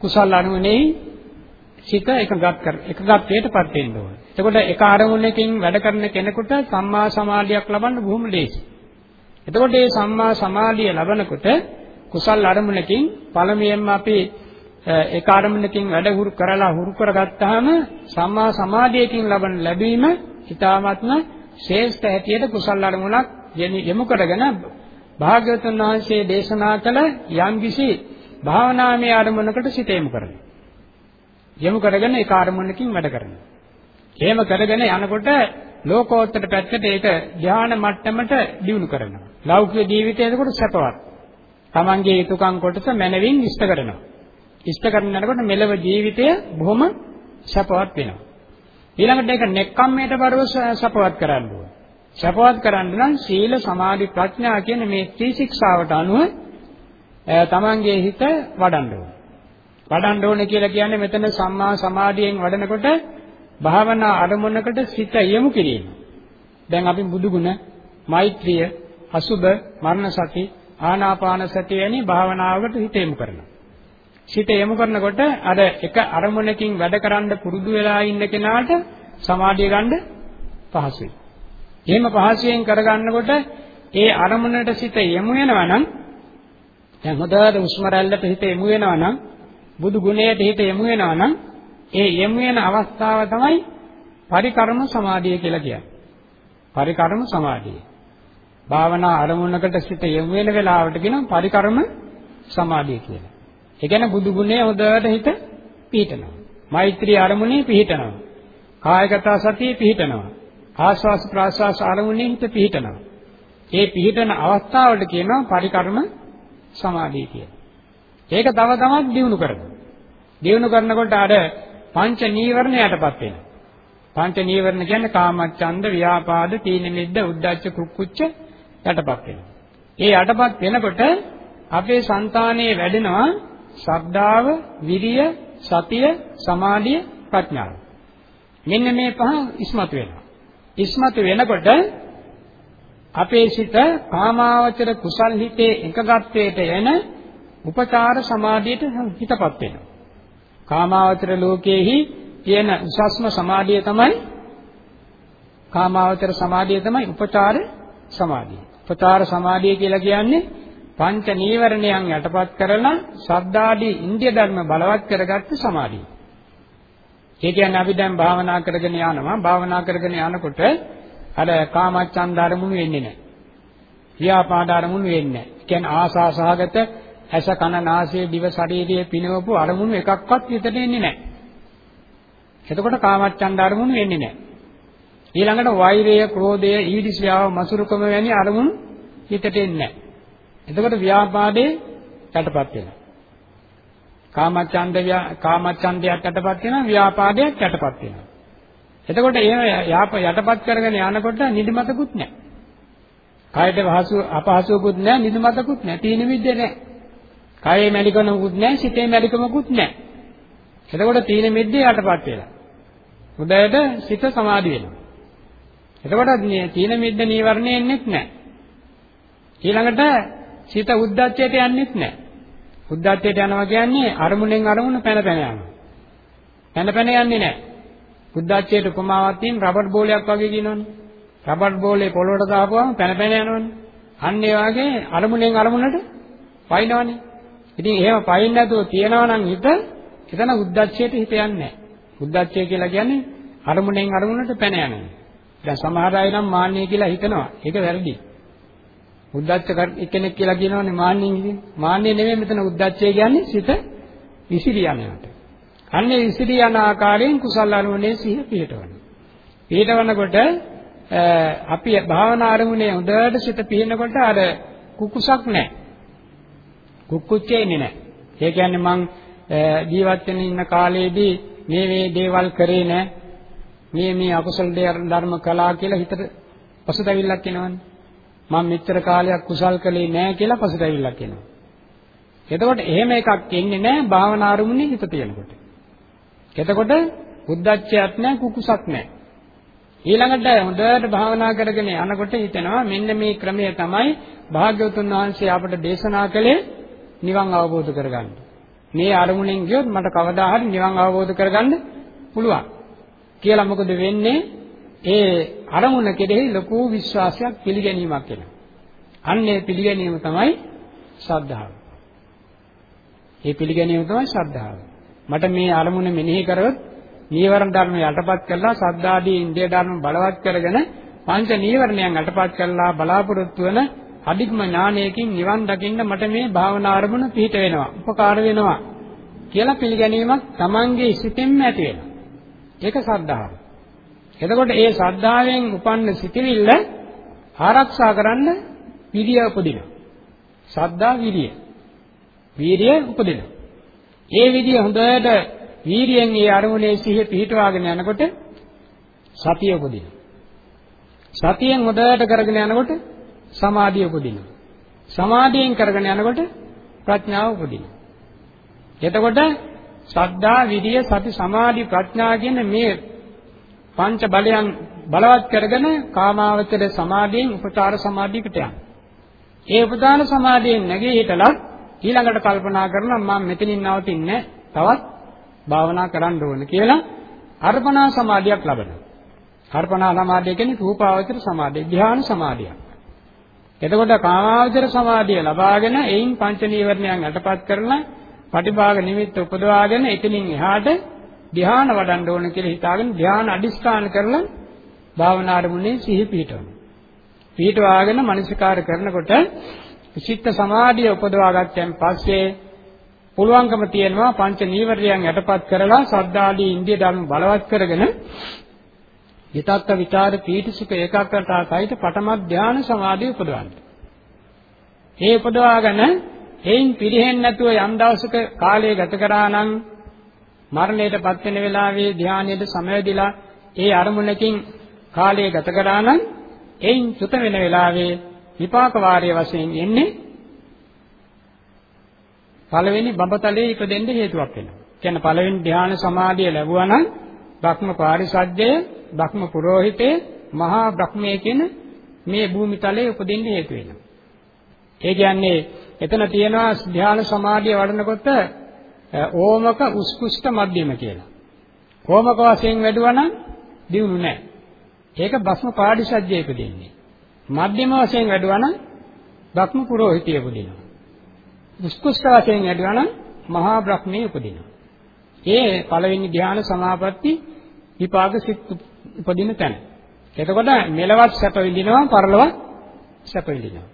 කුසල අරමුණෙහි සිත එකගත් කර එකගත්වයටපත් වෙන්න ඕනේ. එතකොට එක අරමුණකින් වැඩ කරන කෙනෙකුට සම්මා සමාධියක් ලබන්න බොහොම ලේසි. එතකොට මේ සම්මා සමාධිය ලබනකොට කුසල් අරමුණකින් පළමුවෙන්ම අපි ඒ කාර්මණකින් වැඩ හුරු කරලා හුරු කරගත්තාම සම්මා සමාධියකින් ලබන ලැබීම ඊ타ත්ම ශ්‍රේෂ්ඨ හැටියට කුසල් අරමුණක් යොමු කරගෙන භාග්‍යවතුන් වහන්සේ දේශනා කළ යම්කිසි භාවනාමය අරමුණකට සිත යොමු කරනවා. යොමු කරගෙන ඒ කාර්මණකින් වැඩ කරනවා. එහෙම කරගෙන යනකොට ලෝකෝත්තර පැත්තට ඒක ධාන මට්ටමට දියුණු කරනවා. ලෞකික ජීවිතය එතකොට සැපවත්. Tamange යුතුයකම් කොටස මනවින් ඉෂ්ට කරනවා. ඉෂ්ට කරන යනකොට මෙලව ජීවිතය බොහොම සැපවත් වෙනවා. ඊළඟට ඒක නෙක්ඛම්මයට බරව සැපවත් කරන්න ඕන. සැපවත් කරන්න නම් සීල සමාධි ප්‍රඥා කියන මේ ත්‍රිශික්ෂාවට අනුව තමන්ගේ හිත වඩන්න ඕන. වඩන්න ඕනේ කියලා කියන්නේ මෙතන සම්මා සමාධියෙන් වඩනකොට භාවනා අරමුණකට සිත යොමු කිරීම. දැන් අපි බුදුගුණ, මෛත්‍රිය, අසුබ, මරණ සති, ආනාපාන සති වැනි භාවනාවකට හිත යොමු කරනවා. සිත යොමු කරනකොට අර එක අරමුණකින් වැඩ කරන්න පුරුදු වෙලා ඉන්න කෙනාට සමාධිය ගන්න පහසුයි. එහෙම පහසුවෙන් කරගන්නකොට ඒ අරමුණට සිත යොමු වෙනවා නම් දැන් හොඳට උස්ම රැල්ලට හිත යොමු වෙනවා නම් බුදු ගුණයට හිත යොමු වෙනවා නම් ඒ යොමු වෙන අවස්ථාව තමයි පරිකර්ම සමාධිය කියලා කියන්නේ. පරිකර්ම සමාධිය. භාවනා අරමුණකට සිත යොමු වෙන වෙලාවට කියනවා පරිකර්ම සමාධිය කියලා. ඒ කියන්නේ බුදු ගුණය හොඳට හිත පිහිටනවා. මෛත්‍රී අරමුණේ පිහිටනවා. කායගත සතිය පිහිටනවා. ආස්වාස් ප්‍රාස්වාස් අරමුණේ හිත පිහිටනවා. ඒ පිහිටන අවස්ථාවට කියනවා පරිකර්ම සමාධිය කියලා. ඒක තව තවත් දියුණු කරනවා. දියුණු කරනකොට අර පංච නීවරණ යටපත් වෙනවා. පංච නීවරණ කියන්නේ කාමච්ඡන්ද, ව්‍යාපාද, තීන මිද්ද, උද්ධච්ච, කුක්කුච්ච යටපත් වෙනවා. ඒ යටපත් වෙනකොට අපේ సంతානයේ වැඩෙනවා ශ්‍රද්ධාව, විරිය, සතිය, සමාධිය, ප්‍රඥාව. මෙන්න මේ පහ ඉස්මතු වෙනවා. ඉස්මතු වෙනකොට අපේ සිත කාමාවචර කුසල් හිතේ එකගත්වයට එන උපචාර සමාධියට හිතපත් වෙනවා. කාමාවචර ලෝකයේහි තියෙන උසස්ම සමාධිය තමයි කාමාවචර සමාධිය තමයි උපචාර සමාධිය. උපචාර සමාධිය කියලා කියන්නේ පංච නීවරණයන් යටපත් කරලා සද්දාදී ඉන්දිය ධර්ම බලවත් කරගත්ත සමාධිය. ඒ කියන්නේ අපි දැන් භාවනා කරගෙන යනවා භාවනා කරගෙන යනකොට අර කාමච්ඡන්ද අරමුණු වෙන්නේ නැහැ. ව්‍යාපාද අරමුණු වෙන්නේ නැහැ. ඒ කියන්නේ ආසාසහගත ඇස කන නාසය දිව ශරීරයේ පිනවපු අරමුණු එකක්වත් හිතට එන්නේ නැහැ. එතකොට කාමච්ඡන්ද අරමුණු වෙන්නේ නැහැ. ඊළඟට වෛරය, ක්‍රෝධය, ඊර්ෂ්‍යාව, මසුරුකම වැනි අරමුණු හිතට එන්නේ නැහැ. එතකොට ව්‍යාපාදේ යටපත් වෙනවා. කාමච්ඡන්ද කාමච්ඡන්දයක් යටපත් වෙනවා ව්‍යාපාදයක් යටපත් වෙනවා. එතකොට එහෙම යටපත් කරගෙන යනකොට නිදිමතකුත් නැහැ. කායට පහසු අපහසුකුත් නැහැ, නිදිමතකුත් නැහැ, තීන මිද්දේ නැහැ. කායේ මැලිකමකුත් නැහැ, සිතේ මැලිකමකුත් නැහැ. එතකොට තීන මිද්දේ යටපත් වෙලා. හොඳට සිත සමාධි වෙනවා. එතකොට මේ තීන මිද්ද නීවරණය එන්නේත් නැහැ. ඊළඟට සිත උද්දච්චයට යන්නේත් නැහැ. උද්දච්චයට යනවා කියන්නේ අරමුණෙන් අරමුණ පැන පැන යනවා. පැන පැන යන්නේ නැහැ. උද්දච්චයට උපමාවක් තියෙන රබර් බෝලයක් වගේ කියනවනේ. රබර් බෝලේ පොළොවට දාපුවම පැන පැන යනවනේ. අන්න ඒ වගේ අරමුණෙන් අරමුණට පයින්නවනේ. ඉතින් එහෙම පයින් නැතුව තියනවා නම් හිත එතන උද්දච්චයට හිත යන්නේ නැහැ. උද්දච්චය කියලා කියන්නේ අරමුණෙන් අරමුණට පැන යනවා. දැන් සමහර අය නම් මාන්නය කියලා හිතනවා. ඒක වැරදි. උද්දච්ච කෙනෙක් කියලා කියනවනේ මාන්නෙන් ඉතින්. මාන්නේ නෙමෙයි මෙතන උද්දච්චය කියන්නේ සිත විසිරි යනවට. අන්නේ විසිරි යන ආකාරයෙන් කුසල අරමුණේ සිහ පිහිටවන. පිහිටවනකොට අපි භාවනා අරමුණේ හොඳට සිත පිහිනකොට අර කුකුසක් නැහැ. කුක්කුච්චේ ඉන්නේ නැහැ. ඒ කියන්නේ මං ජීවත් වෙන ඉන්න කාලේදී මේ මේ දේවල් කරේ නැහැ. මේ මේ අකුසල ධර්ම කළා කියලා හිතට පසුතැවිල්ලක් එනවනේ. මම මෙච්චර කාලයක් කුසල් කළේ නැහැ කියලා පසුතැවිල්ලක් එනවා. එතකොට එහෙම එකක් එන්නේ නැහැ භාවනා අරමුණේ හිත තියෙනකොට. එතකොට උද්දච්චයක් නැහැ කුකුසක් නැහැ. ඊළඟට හොඳට භාවනා කරගෙන යනකොට හිතෙනවා මෙන්න මේ ක්‍රමය තමයි භාග්‍යවතුන් වහන්සේ අපට දේශනා කළේ නිවන් අවබෝධ කරගන්න. මේ අරමුණෙන් ගියොත් මට කවදා හරි නිවන් අවබෝධ කරගන්න පුළුවන්. කියලා මොකද වෙන්නේ? ඒ අරමුණ කෙරෙහි ලොකු විශ්වාසයක් පිළිගැනීමක් එනවා. අන්නේ පිළිගැනීම තමයි ශ්‍රද්ධාව. මේ පිළිගැනීම තමයි ශ්‍රද්ධාව. මට මේ අරමුණ මෙනෙහි කරොත් නීවරණ ධර්ම යටපත් කරලා සද්ධාදී ඉන්දිය ධර්ම බලවත් කරගෙන පංච නීවරණයන් යටපත් කරලා බලාපොරොත්තු වෙන අධික්ම ඥානයකින් නිවන් දකින්න මට මේ භාවනා අරමුණ පිහිට වෙනවා උපකාර වෙනවා කියලා පිළිගැනීමක් Tamange සිතෙන්ම ඇති වෙනවා. ඒක ශ්‍රද්ධාව. එතකොට ඒ ශ්‍රද්ධාවෙන් උපන්න සිටිවිල්ල ආරක්ෂා කරන්න විරිය උපදිනවා. ශ්‍රද්ධා විරිය. වීරිය උපදිනවා. ඒ විදිය හොඳට වීරියෙන් ඒ අරමුණේ සිහිය පිහිටවාගෙන යනකොට සතිය උපදිනවා. සතියෙන් හොඳට කරගෙන යනකොට සමාධිය උපදිනවා. සමාධියෙන් කරගෙන යනකොට ප්‍රඥාව උපදිනවා. එතකොට ශ්‍රද්ධා, විරිය, සති, සමාධි, ප්‍රඥා කියන මේ පංච බලයන් බලවත් කරගෙන කාමාවචර සමාධියෙන් උපචාර සමාධියකට යනවා. ඒ උපචාර සමාධියෙන් නැගී හිටලා ඊළඟට කල්පනා කරනවා මම මෙතනින් නවතින්නේ තවත් භාවනා කරන්න ඕන කියලා අර්පණා සමාධියක් ලබනවා. අර්පණා සමාධිය කියන්නේ රූපාවචර සමාධිය, ධ්‍යාන සමාධියක්. එතකොට කාමාවචර සමාධිය ලබාගෙන එයින් පංච නීවරණයන් යටපත් කරලා පටිභාග නිමිත්ත උපදවාගෙන එතනින් එහාට ධ්‍යාන වඩන්න ඕන කියලා හිතාගෙන ධ්‍යාන අදිස්ථාන කරලා භාවනා අරමුණේ සිහි පිහිටවනවා. පිහිටවාගෙන මනසිකාර කරනකොට චිත්ත සමාධිය උපදවා ගත්තන් පස්සේ පුළුවන්කම තියෙනවා පංච නීවරණයන් යටපත් කරලා සද්ධාදී ඉන්දිය ධර්ම බලවත් කරගෙන යතත්ත විචාර පීඨිසුක ඒකාග්‍රතාව සහිත පඨම ධානය සමාධිය උපදවන්න. ඒ උපදවාගෙන එයින් පිළිහෙන්නේ නැතුව යම් දවසක කාලය ගත කරා නම් මරණයටපත් වෙන වෙලාවේ ධානයේද සමවැදිලා ඒ අරමුණකින් කාලය ගත කරා නම් එයින් චුත වෙන වෙලාවේ විපාක වාරයේ වශයෙන් එන්නේ පළවෙනි බඹතලයේ ඉපදෙන්න හේතුවක් වෙනවා. කියන්නේ පළවෙනි ධ්‍යාන සමාධිය ලැබුවා නම් බ්‍රහ්ම පාරිසජ්ජය, බ්‍රහ්ම පුරোহিතේ, මහා බ්‍රහ්මයේ කියන මේ භූමිතලයේ උපදින්න හේතු වෙනවා. ඒ කියන්නේ එතන තියෙනවා ධ්‍යාන සමාධිය වඩනකොට ඕමක උස්කුෂ්ඨ මධ්‍යම කියලා. ඕමක වශයෙන් වැඩුවා නම් දියුණු නැහැ. ඒක භස්ම පාරිසජ්ජයේ ඉපදෙන්නේ. මධ්‍යම වශයෙන් වැඩුවා නම් බ්‍රහ්ම පුරোহিතය උපදිනවා. උස්කුෂ්ඨ වශයෙන් වැඩුවා නම් මහා බ්‍රහ්මයේ උපදිනවා. ඒ පළවෙනි ධ්‍යාන සමාපatti විපාක සිත් උපදින තැන. එතකොට මෙලවත් සැප විඳිනවා පරලොවත් සැප විඳිනවා.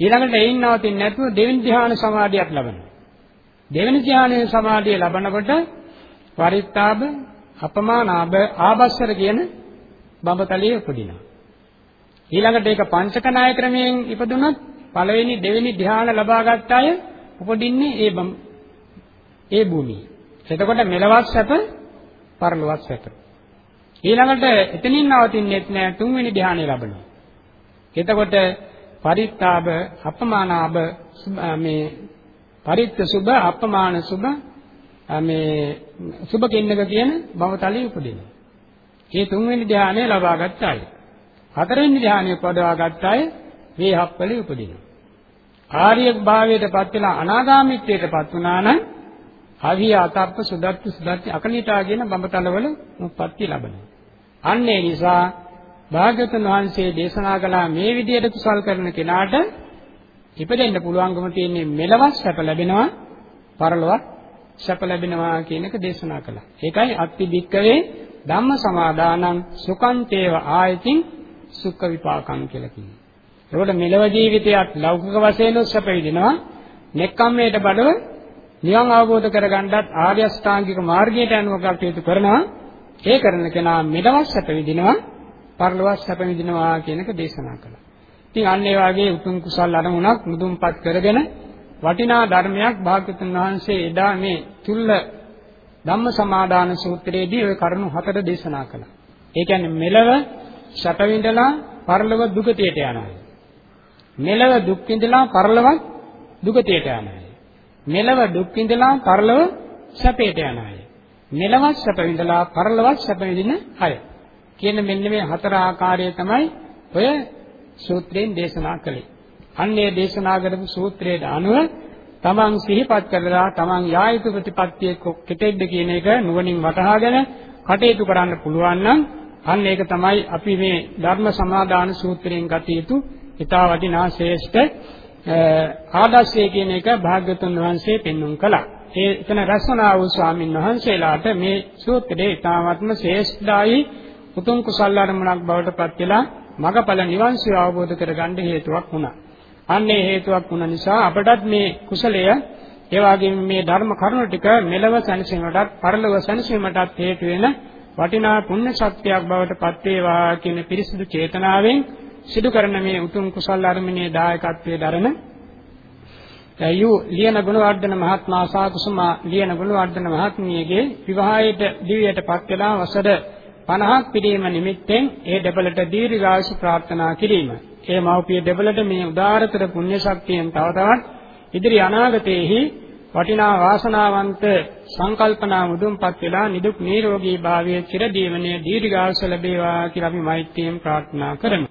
ඊළඟට එයින් නවතින්නේ නැතුව දෙවෙනි ධ්‍යාන සමාධියක් ලබනවා. දෙවෙනි ධ්‍යානයේ සමාධිය ලබනකොට පරිත්තාබ අපමානාබ ආබස්සර කියන බඹතලියේ උපදිනවා. ඊළඟට ඒක පංචක නාය ක්‍රමයෙන් ඉපදුනොත් පළවෙනි දෙවෙනි ධ්‍යාන ලබාගත් අය උපදින්නේ ඒ ඒ භූමියේ. එතකොට මෙලවත් සැප පරලොවත් සැප. ඊළඟට එතනින් නවතින්නෙත් නෑ තුන්වෙනි ධ්‍යානය ලබනවා. එතකොට පරිත්තාබ අපමානාබ මේ පරිත්ත සුභ අපමාන සුභ මේ සුභ කින්නක කියන භවතලයේ උපදිනවා. මේ තුන්වෙනි ධානය ලබා ගත්ත අය. හතරවෙනි ධානය පදවා ගත්ත අය වේහප්පලේ උපදිනවා. ආර්ය භාවයටපත් වෙලා අනාගාමීත්වයටපත් වුණා නම් අවිය අතප්ප සුදත්ත සුදත්ති අකනිටා කියන බඹතලවල උප්පත්ති ලබනවා. අන්න ඒ නිසා භාග්‍යවතුන් වහන්සේ දේශනා කළා මේ විදිහට කුසල් කරන කෙනාට ඉපදෙන්න පුළුවන්කම තියෙන්නේ මෙලවස් සැප ලැබෙනවා පරලොවක් සැප ලැබෙනවා කියන එක දේශනා කළා. ඒකයි අත්ති බික්කවේ ධම්ම සමාදානං සුඛං ආයතින් සුඛ විපාකං කියලා කියන්නේ. ඒකට මෙලව ජීවිතයත් ලෞකික වශයෙන් සැප විඳිනවා. නෙක්ඛම්මයට බඩව නිවන් අවබෝධ කරගන්නත් ආර්ය අෂ්ටාංගික මාර්ගයට අනුව කටයුතු කරනවා. ඒ කරන කෙනා මෙලවස් සැප විඳිනවා, පරලොවක් සැප විඳිනවා කියන එක දේශනා කළා. ඉතින් අන්න ඒ වගේ උතුම් කුසල් අරමුණක් මුදුන්පත් කරගෙන වටිනා ධර්මයක් භාග්‍යවතුන් වහන්සේ එදා මේ තුල්ල ධම්මසමාදාන සූත්‍රයේදී ওই කරුණු හතර දේශනා කළා. ඒ කියන්නේ මෙලව සැප විඳලා පරලොව දුගතියට යනවා. මෙලව දුක් විඳලා පරලොව දුගතියට යනවා. මෙලව දුක් විඳලා පරලොව සැපයට යනවා. මෙලව සැප විඳලා පරලොව සැප විඳින අය. කියන මෙන්න මේ හතර ආකාරය තමයි ඔය සූත්‍රයෙන් දේශනා කළේ. අන්නේ දේශනා කරපු සූත්‍රයට අනුව තමන් සිහිපත් කරලා තමන් යා යුතු ප්‍රතිපත්තිය කෙතෙක්ද කියන එක නුවණින් වටහාගෙන කටයුතු කරන්න පුළුවන් නම් අන්න ඒක තමයි අපි මේ ධර්ම සමාදාන සූත්‍රයෙන් ගත යුතු ඊටා වටිනා ශ්‍රේෂ්ඨ ආදර්ශය කියන එක භාග්‍යතුන් වහන්සේ පෙන්눔 කළා. ඒ එතන රසනා වූ ස්වාමින් වහන්සේලාට මේ සූත්‍රයේ ඊ타ත්ම ශ්‍රේෂ්ඨයි උතුම් කුසල අරමුණක් බවට පත් වෙලා මගඵල නිවන් සුව අවබෝධ කරගන්න හේතුවක් වුණා. අන්නේ හේතුවක් වුණ නිසා අපටත් මේ කුසලය ඒ වගේම මේ ධර්ම කරුණු ටික මෙලව සැනසීමටත් පරලොව සැනසීමටත් හේතු වෙන වටිනා පුණ්‍ය ශක්තියක් බවට පත් වේවා කියන පිරිසිදු චේතනාවෙන් සිදු කරන මේ උතුම් කුසල අරමුණේ දායකත්වයේ දරන යු ලියන ගුණවර්ධන මහත්මයා සහ කුසුමා ලියන ගුණවර්ධන මහත්මියගේ විවාහයට දිවියට පත් වෙලා වසර 50ක් පිරීම නිමිත්තෙන් ඒ දෙපළට දීර්ඝායුෂ ප්‍රාර්ථනා කිරීම. ඒ මෞපිය දෙපළට මේ උදාාරතර පුණ්‍ය ශක්තියෙන් තව තවත් ඉදිරි අනාගතයේහි වටිනා වාසනාවන්ත සංකල්පනා මුදුන්පත් වෙලා නිදුක් නිරෝගී භාවයේ චිර දීවනයේ දීර්ඝායුෂ ලැබේවා කියලා අපි මෛත්‍රියෙන් ප්‍රාර්ථනා කරමු.